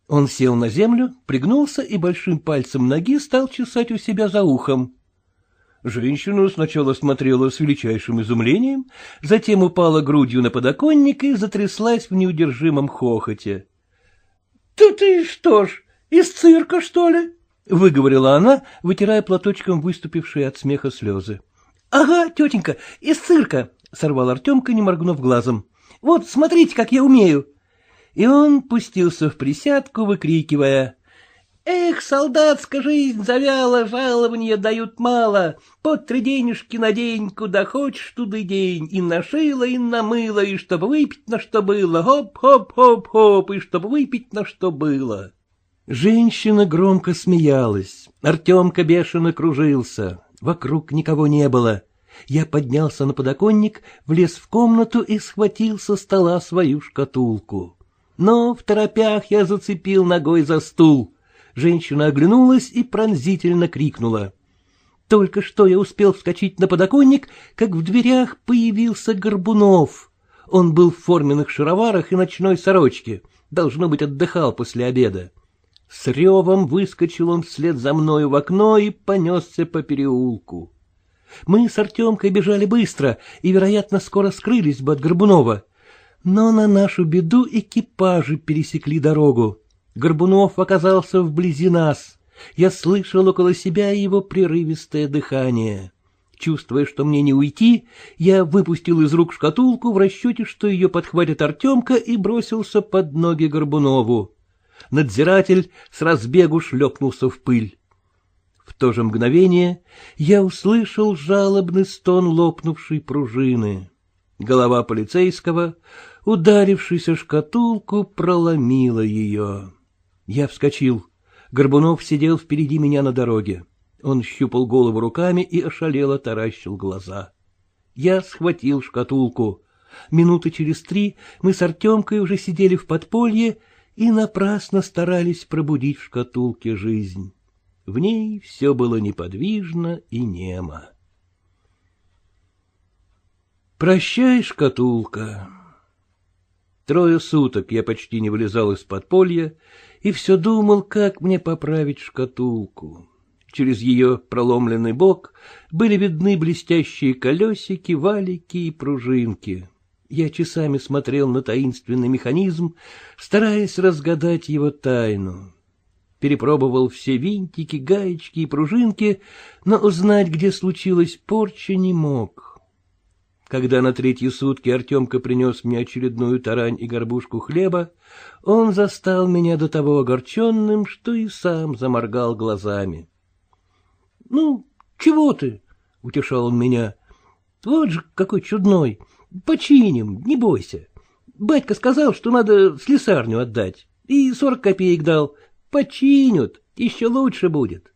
Он сел на землю, пригнулся и большим пальцем ноги стал чесать у себя за ухом. Женщина сначала смотрела с величайшим изумлением, затем упала грудью на подоконник и затряслась в неудержимом хохоте. Ты ты что ж, из цирка, что ли? — выговорила она, вытирая платочком выступившие от смеха слезы. — Ага, тетенька, из цирка, — сорвал Артемка, не моргнув глазом. — Вот, смотрите, как я умею. И он пустился в присядку, выкрикивая. Эх, солдатская жизнь завяла, жалования дают мало. По три денежки на день, куда хочешь, туда день. И нашила, и намыла, и чтобы выпить на что было. Хоп-хоп-хоп-хоп, и чтобы выпить на что было. Женщина громко смеялась. Артемка бешено кружился. Вокруг никого не было. Я поднялся на подоконник, влез в комнату и схватил со стола свою шкатулку. Но второпях я зацепил ногой за стул. Женщина оглянулась и пронзительно крикнула. Только что я успел вскочить на подоконник, как в дверях появился Горбунов. Он был в форменных шароварах и ночной сорочке. Должно быть, отдыхал после обеда. С ревом выскочил он вслед за мною в окно и понесся по переулку. Мы с Артемкой бежали быстро и, вероятно, скоро скрылись бы от Горбунова. Но на нашу беду экипажи пересекли дорогу. Горбунов оказался вблизи нас. Я слышал около себя его прерывистое дыхание. Чувствуя, что мне не уйти, я выпустил из рук шкатулку в расчете, что ее подхватит Артемка, и бросился под ноги Горбунову. Надзиратель с разбегу шлепнулся в пыль. В то же мгновение я услышал жалобный стон лопнувшей пружины. Голова полицейского, ударившись шкатулку, проломила ее. Я вскочил. Горбунов сидел впереди меня на дороге. Он щупал голову руками и ошалело таращил глаза. Я схватил шкатулку. Минуты через три мы с Артемкой уже сидели в подполье и напрасно старались пробудить в шкатулке жизнь. В ней все было неподвижно и немо. Прощай, шкатулка. Трое суток я почти не вылезал из подполья и все думал, как мне поправить шкатулку. Через ее проломленный бок были видны блестящие колесики, валики и пружинки. Я часами смотрел на таинственный механизм, стараясь разгадать его тайну. Перепробовал все винтики, гаечки и пружинки, но узнать, где случилась порча, не мог. Когда на третьи сутки Артемка принес мне очередную тарань и горбушку хлеба, он застал меня до того огорченным, что и сам заморгал глазами. — Ну, чего ты? — утешал он меня. — Вот же какой чудной. Починим, не бойся. Батька сказал, что надо слесарню отдать, и сорок копеек дал. Починят, еще лучше будет.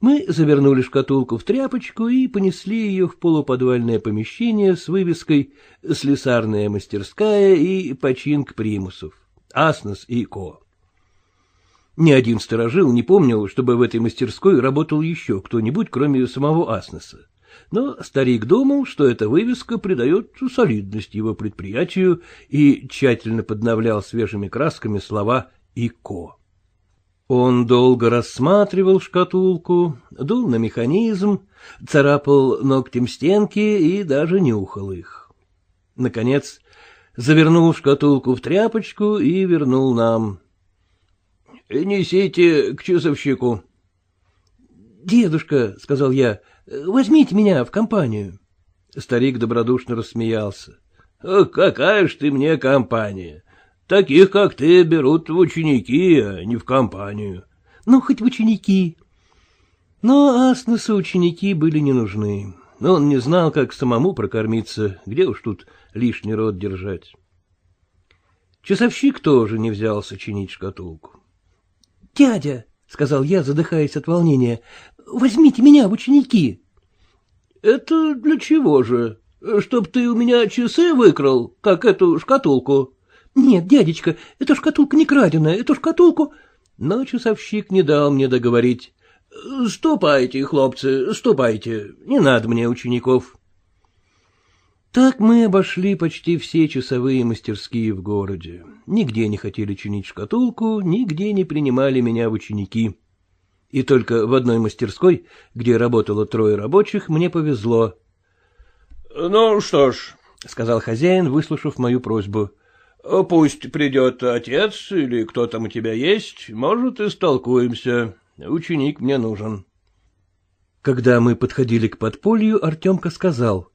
Мы завернули шкатулку в тряпочку и понесли ее в полуподвальное помещение с вывеской «Слесарная мастерская» и «Починк примусов», «Аснос» и «Ко». Ни один сторожил не помнил, чтобы в этой мастерской работал еще кто-нибудь, кроме самого Асноса но старик думал, что эта вывеска придает солидность его предприятию и тщательно подновлял свежими красками слова «ИКО». Он долго рассматривал шкатулку, дул на механизм, царапал ногтем стенки и даже нюхал их. Наконец, завернул шкатулку в тряпочку и вернул нам. — Несите к часовщику. — Дедушка, — сказал я, Возьмите меня в компанию. Старик добродушно рассмеялся. — Какая ж ты мне компания? Таких, как ты, берут в ученики, а не в компанию. — Ну, хоть в ученики. Но Аснесу ученики были не нужны. Но он не знал, как самому прокормиться, где уж тут лишний рот держать. Часовщик тоже не взялся чинить шкатулку. — Дядя, — сказал я, задыхаясь от волнения, Возьмите меня в ученики. — Это для чего же? Чтоб ты у меня часы выкрал, как эту шкатулку? — Нет, дядечка, эта шкатулка не краденая, эту шкатулку... Но часовщик не дал мне договорить. — Ступайте, хлопцы, ступайте, не надо мне учеников. Так мы обошли почти все часовые мастерские в городе. Нигде не хотели чинить шкатулку, нигде не принимали меня в ученики и только в одной мастерской, где работало трое рабочих, мне повезло. — Ну что ж, — сказал хозяин, выслушав мою просьбу, — пусть придет отец или кто там у тебя есть, может, и столкуемся. Ученик мне нужен. Когда мы подходили к подполью, Артемка сказал.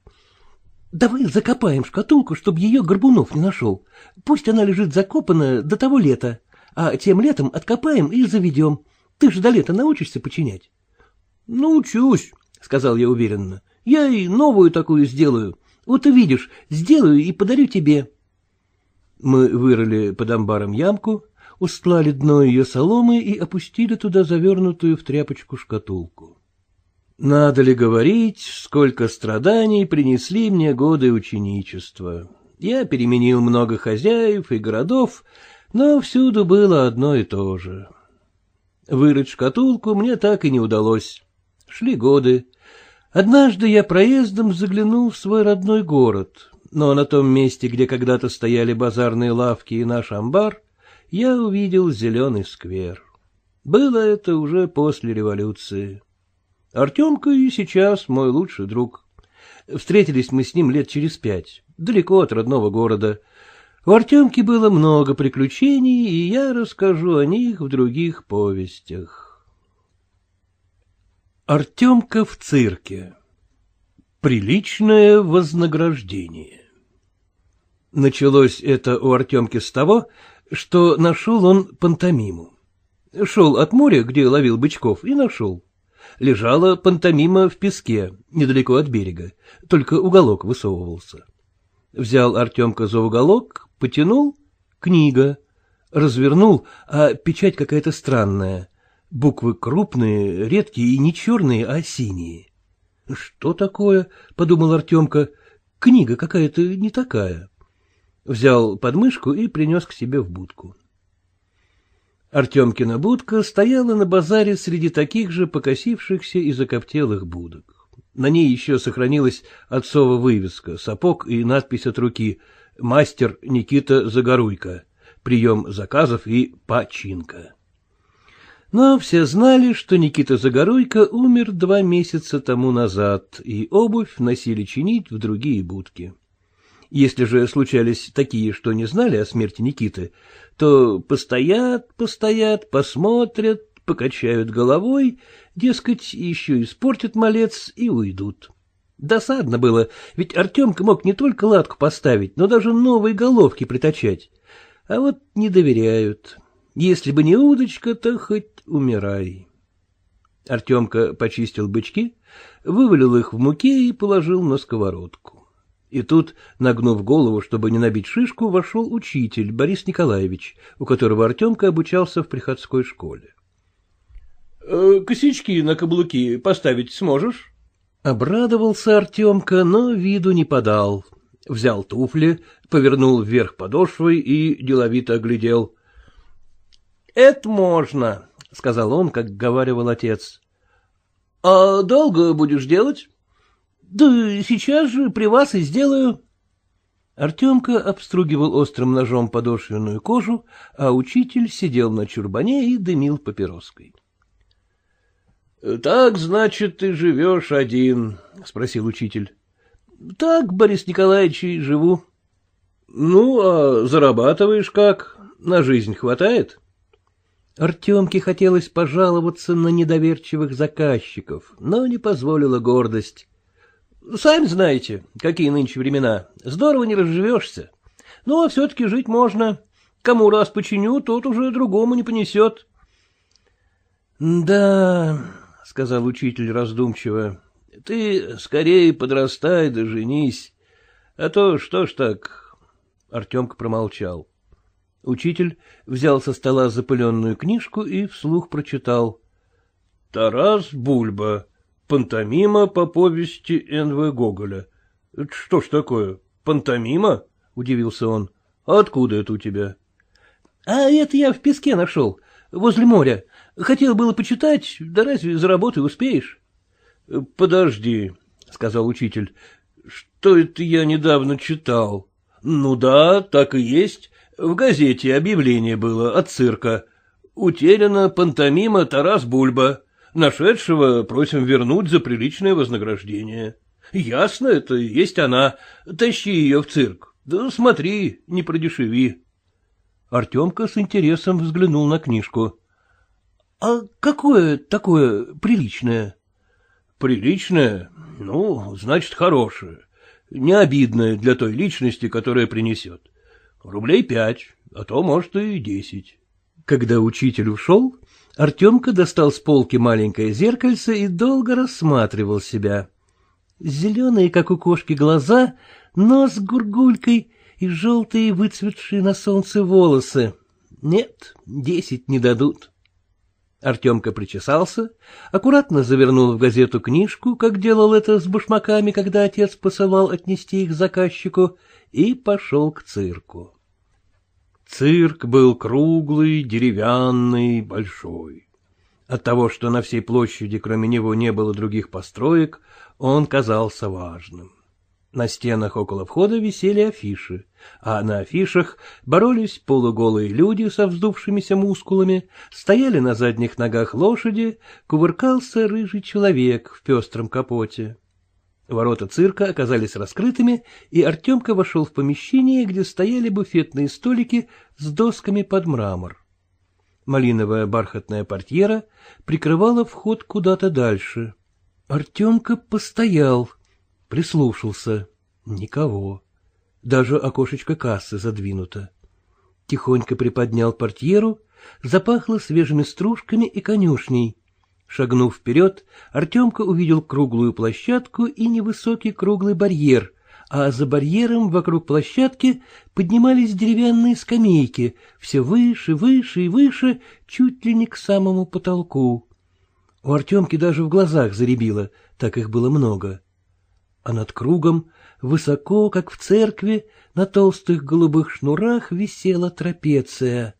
— Давай закопаем шкатулку, чтобы ее Горбунов не нашел. Пусть она лежит закопанная до того лета, а тем летом откопаем и заведем. Ты же до лета научишься починять? — Научусь, — сказал я уверенно. — Я и новую такую сделаю. Вот увидишь, сделаю и подарю тебе. Мы вырыли под амбаром ямку, устлали дно ее соломы и опустили туда завернутую в тряпочку шкатулку. Надо ли говорить, сколько страданий принесли мне годы ученичества. Я переменил много хозяев и городов, но всюду было одно и то же. Вырыть шкатулку мне так и не удалось. Шли годы. Однажды я проездом заглянул в свой родной город, но на том месте, где когда-то стояли базарные лавки и наш амбар, я увидел зеленый сквер. Было это уже после революции. Артемка и сейчас мой лучший друг. Встретились мы с ним лет через пять, далеко от родного города — у Артемки было много приключений, и я расскажу о них в других повестях. Артемка в цирке Приличное вознаграждение. Началось это у Артемки с того, что нашел он пантомиму. Шел от моря, где ловил бычков, и нашел. Лежала пантомима в песке, недалеко от берега, только уголок высовывался. Взял Артемка за уголок, потянул — книга. Развернул, а печать какая-то странная. Буквы крупные, редкие и не черные, а синие. — Что такое? — подумал Артемка. — Книга какая-то не такая. Взял подмышку и принес к себе в будку. Артемкина будка стояла на базаре среди таких же покосившихся и закоптелых будок. На ней еще сохранилась отцова вывеска, сапог и надпись от руки «Мастер Никита Загоруйко. Прием заказов и починка». Но все знали, что Никита Загоруйко умер два месяца тому назад, и обувь носили чинить в другие будки. Если же случались такие, что не знали о смерти Никиты, то постоят, постоят, посмотрят, покачают головой, дескать, еще испортят малец и уйдут. Досадно было, ведь Артемка мог не только латку поставить, но даже новые головки притачать. А вот не доверяют. Если бы не удочка, то хоть умирай. Артемка почистил бычки, вывалил их в муке и положил на сковородку. И тут, нагнув голову, чтобы не набить шишку, вошел учитель Борис Николаевич, у которого Артемка обучался в приходской школе. «Э, — Косячки на каблуки поставить сможешь? Обрадовался Артемка, но виду не подал. Взял туфли, повернул вверх подошвой и деловито оглядел. — Это можно, — сказал он, как говаривал отец. — А долго будешь делать? Да сейчас же при вас и сделаю. Артемка обстругивал острым ножом подошвенную кожу, а учитель сидел на чурбане и дымил папироской. — Так, значит, ты живешь один? — спросил учитель. — Так, Борис Николаевич, и живу. — Ну, а зарабатываешь как? На жизнь хватает? Артемке хотелось пожаловаться на недоверчивых заказчиков, но не позволила гордость. Сами знаете, какие нынче времена. Здорово не разживешься. Ну, а все-таки жить можно. Кому раз починю, тот уже другому не понесет. — Да, — сказал учитель раздумчиво, — ты скорее подрастай да женись. А то что ж так... Артемка промолчал. Учитель взял со стола запыленную книжку и вслух прочитал. — Тарас Бульба. Пантомима по повести Н.В. Гоголя. Это что ж такое, пантомима? — удивился он. — откуда это у тебя? — А это я в песке нашел, возле моря. Хотел было почитать, да разве за работой успеешь? — Подожди, — сказал учитель, — что это я недавно читал? Ну да, так и есть. В газете объявление было от цирка. Утеряна пантомима Тарас Бульба. Нашедшего просим вернуть за приличное вознаграждение. Ясно, это есть она. Тащи ее в цирк. Да смотри, не продешеви. Артемка с интересом взглянул на книжку. — А какое такое приличное? — Приличное? Ну, значит, хорошее. Не обидное для той личности, которая принесет. Рублей пять, а то, может, и десять. Когда учитель ушел, Артемка достал с полки маленькое зеркальце и долго рассматривал себя. Зеленые, как у кошки, глаза, нос гургулькой и желтые, выцветшие на солнце волосы. Нет, десять не дадут. Артемка причесался, аккуратно завернул в газету книжку, как делал это с башмаками, когда отец посылал отнести их заказчику, и пошел к цирку. Цирк был круглый, деревянный, большой. От того, что на всей площади кроме него не было других построек, он казался важным. На стенах около входа висели афиши, а на афишах боролись полуголые люди со вздувшимися мускулами, стояли на задних ногах лошади, кувыркался рыжий человек в пестром капоте. Ворота цирка оказались раскрытыми, и Артемка вошел в помещение, где стояли буфетные столики с досками под мрамор. Малиновая бархатная портьера прикрывала вход куда-то дальше. Артемка постоял. Прислушался. Никого. Даже окошечко кассы задвинуто. Тихонько приподнял портьеру, запахло свежими стружками и конюшней. Шагнув вперед, Артемка увидел круглую площадку и невысокий круглый барьер, а за барьером вокруг площадки поднимались деревянные скамейки, все выше, выше и выше, чуть ли не к самому потолку. У Артемки даже в глазах заребило, так их было много. А над кругом, высоко, как в церкви, на толстых голубых шнурах висела трапеция.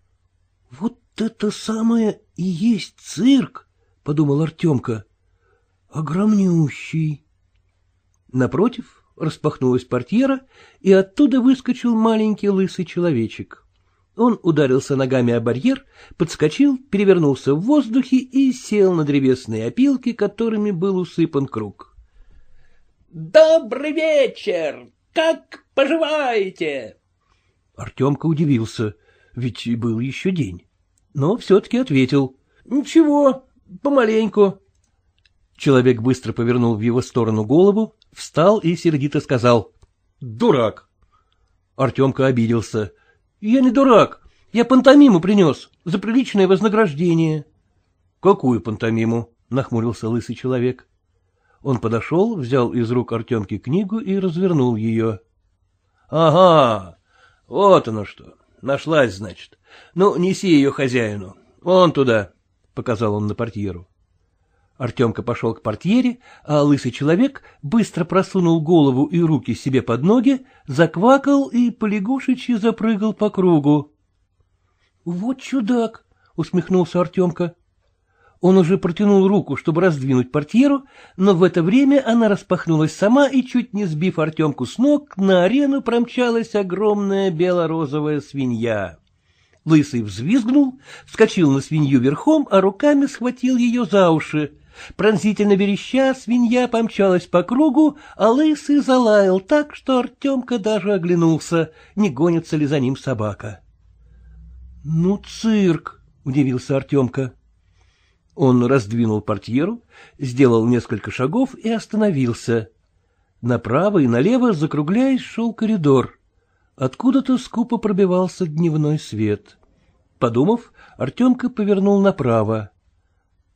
— Вот это самое и есть цирк, — подумал Артемка. — Огромнющий. Напротив распахнулась портьера, и оттуда выскочил маленький лысый человечек. Он ударился ногами о барьер, подскочил, перевернулся в воздухе и сел на древесные опилки, которыми был усыпан круг. — Добрый вечер! Как поживаете? Артемка удивился, ведь был еще день, но все-таки ответил. — Ничего, помаленьку. Человек быстро повернул в его сторону голову, встал и сердито сказал. — Дурак. Артемка обиделся. — Я не дурак. Я пантомиму принес за приличное вознаграждение. — Какую пантомиму? — нахмурился лысый человек. Он подошел, взял из рук Артемки книгу и развернул ее. — Ага, вот оно что. Нашлась, значит. Ну, неси ее хозяину. Вон туда, — показал он на портьеру. Артемка пошел к портьере, а лысый человек быстро просунул голову и руки себе под ноги, заквакал и полягушечи запрыгал по кругу. — Вот чудак! — усмехнулся Артемка. Он уже протянул руку, чтобы раздвинуть портьеру, но в это время она распахнулась сама, и, чуть не сбив Артемку с ног, на арену промчалась огромная бело-розовая свинья. Лысый взвизгнул, вскочил на свинью верхом, а руками схватил ее за уши. Пронзительно вереща, свинья помчалась по кругу, а лысый залаял так, что Артемка даже оглянулся, не гонится ли за ним собака. — Ну, цирк! — удивился Артемка. Он раздвинул портьеру, сделал несколько шагов и остановился. Направо и налево, закругляясь, шел коридор. Откуда-то скупо пробивался дневной свет. Подумав, Артемка повернул направо.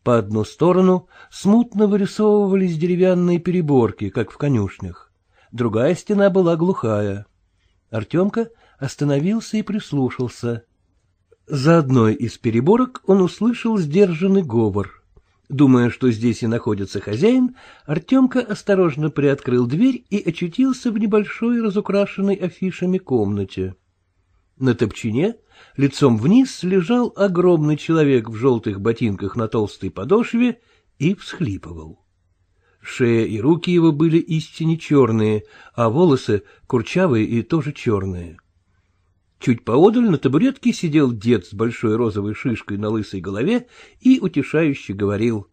По одну сторону смутно вырисовывались деревянные переборки, как в конюшнях. Другая стена была глухая. Артемка остановился и прислушался. За одной из переборок он услышал сдержанный говор. Думая, что здесь и находится хозяин, Артемка осторожно приоткрыл дверь и очутился в небольшой разукрашенной афишами комнате. На топчине лицом вниз лежал огромный человек в желтых ботинках на толстой подошве и всхлипывал. Шея и руки его были истинно черные, а волосы курчавые и тоже черные. Чуть поодаль на табуретке сидел дед с большой розовой шишкой на лысой голове и утешающе говорил.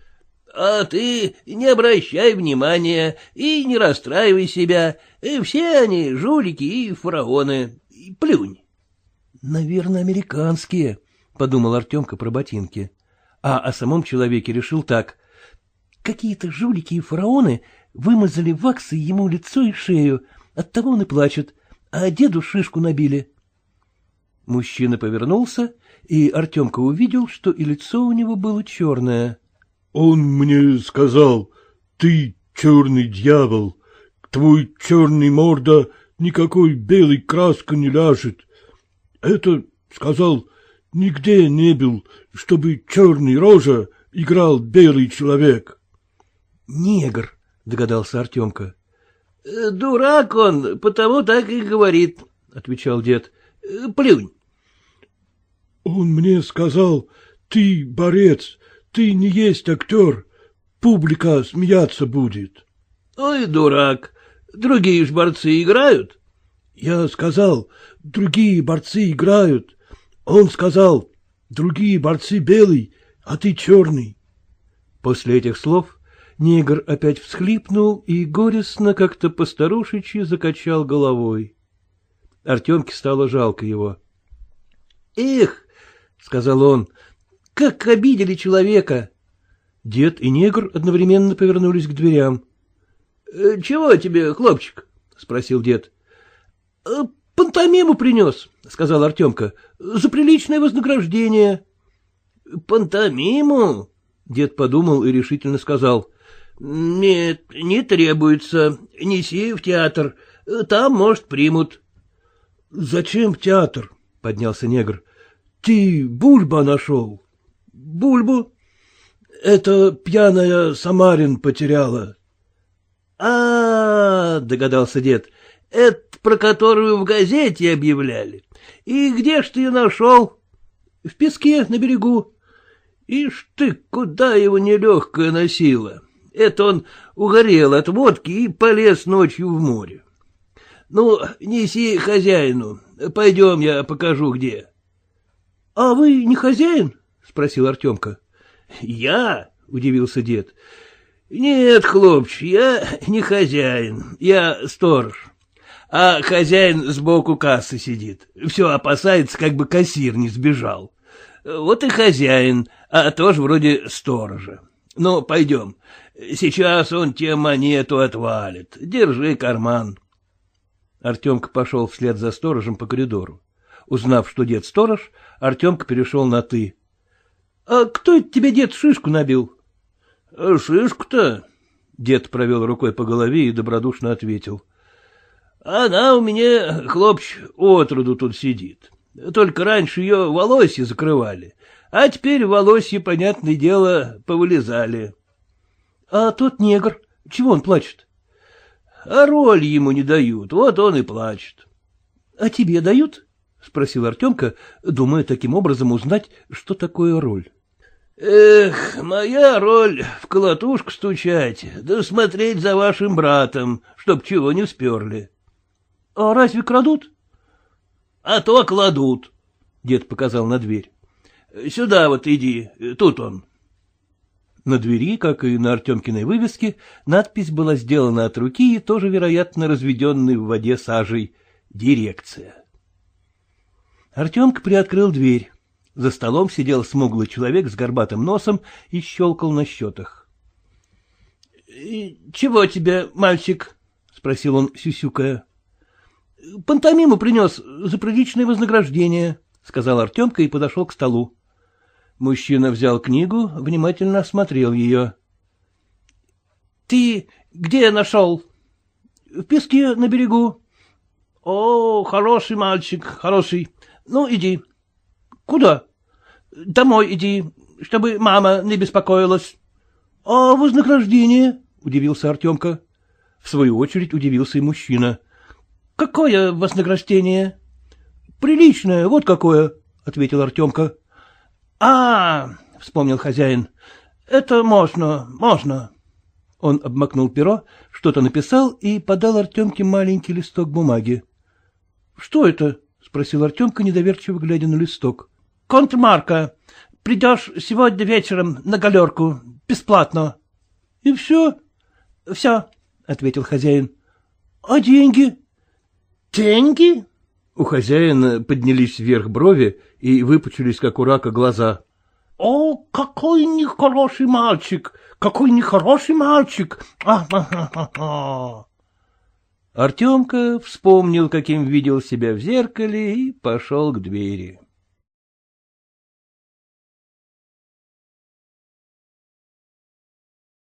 — А ты не обращай внимания и не расстраивай себя. Все они жулики и фараоны. Плюнь. — Наверное, американские, — подумал Артемка про ботинки. А о самом человеке решил так. Какие-то жулики и фараоны вымазали ваксой ему лицо и шею, оттого он и плачет, а деду шишку набили. Мужчина повернулся, и Артемка увидел, что и лицо у него было черное. — Он мне сказал, ты черный дьявол, твой черный морда никакой белой краска не ляжет. Это, сказал, нигде не был, чтобы черный рожа играл белый человек. — Негр, — догадался Артемка. — Дурак он, потому так и говорит, — отвечал дед. — Плюнь. — Он мне сказал, ты борец, ты не есть актер, публика смеяться будет. — Ой, дурак, Другие ж борцы играют? Я сказал, другие борцы играют. Он сказал, другие борцы белый, а ты черный. После этих слов негр опять всхлипнул и горестно как-то постарушечи закачал головой. Артемке стало жалко его. — Эх, — сказал он, — как обидели человека! Дед и негр одновременно повернулись к дверям. — Чего тебе, хлопчик? — спросил дед. «Э, — Пантомиму принес, — сказал Артемка, — за приличное вознаграждение. — Пантомиму? — дед подумал и решительно сказал. — Нет, не требуется. Неси в театр. Там, может, примут. — Зачем в театр? — поднялся негр. — Ты бульба нашел. — Бульбу? Это пьяная Самарин потеряла. — А, догадался дед, — это про которую в газете объявляли. И где ж ты ее нашел? — В песке на берегу. Ишь ты, куда его нелегкая носила? Это он угорел от водки и полез ночью в море. Ну, неси хозяину, пойдем, я покажу где. — А вы не хозяин? — спросил Артемка. — Я? — удивился дед. Нет, хлопч, я не хозяин, я сторож. А хозяин сбоку кассы сидит. Все опасается, как бы кассир не сбежал. Вот и хозяин, а тоже вроде сторожа. Ну, пойдем. Сейчас он тебе монету отвалит. Держи карман. Артемка пошел вслед за сторожем по коридору. Узнав, что дед сторож, Артемка перешел на «ты». — А кто это тебе, дед, шишку набил? — Шишку-то? — дед провел рукой по голове и добродушно ответил. — Она у меня, хлопч, отроду тут сидит. Только раньше ее волосья закрывали, а теперь волосья, понятное дело, повылезали. — А тот негр, чего он плачет? — А роль ему не дают, вот он и плачет. — А тебе дают? — спросил Артемка, думая таким образом узнать, что такое роль. Эх, моя роль в колотушку стучать, да смотреть за вашим братом, чтоб чего не сперли. — А разве крадут? — А то кладут, — дед показал на дверь. — Сюда вот иди, тут он. На двери, как и на Артемкиной вывеске, надпись была сделана от руки и тоже, вероятно, разведенной в воде сажей «Дирекция». Артемка приоткрыл дверь. За столом сидел смуглый человек с горбатым носом и щелкал на счетах. — Чего тебе, мальчик? — спросил он, сюсюкая. — Пантомиму принес за приличное вознаграждение, — сказал Артемка и подошел к столу. Мужчина взял книгу, внимательно осмотрел ее. — Ты где нашел? — В песке на берегу. — О, хороший мальчик, хороший. Ну, иди. Куда? Домой иди, чтобы мама не беспокоилась. А вознаграждение? Удивился Артемка. В свою очередь удивился и мужчина. Какое вознаграждение? Приличное, вот какое, ответил Артемка. А, вспомнил хозяин. Это можно, можно. Он обмакнул перо, что-то написал и подал Артемке маленький листок бумаги. — Что это? — спросил Артемка, недоверчиво глядя на листок. Контрмарка. Придешь сегодня вечером на галерку. Бесплатно. — И все? — Все, — ответил хозяин. — А деньги? — Деньги? У хозяина поднялись вверх брови и выпучились, как у рака, глаза. — О, какой нехороший мальчик! Какой нехороший мальчик! Артемка вспомнил, каким видел себя в зеркале, и пошел к двери.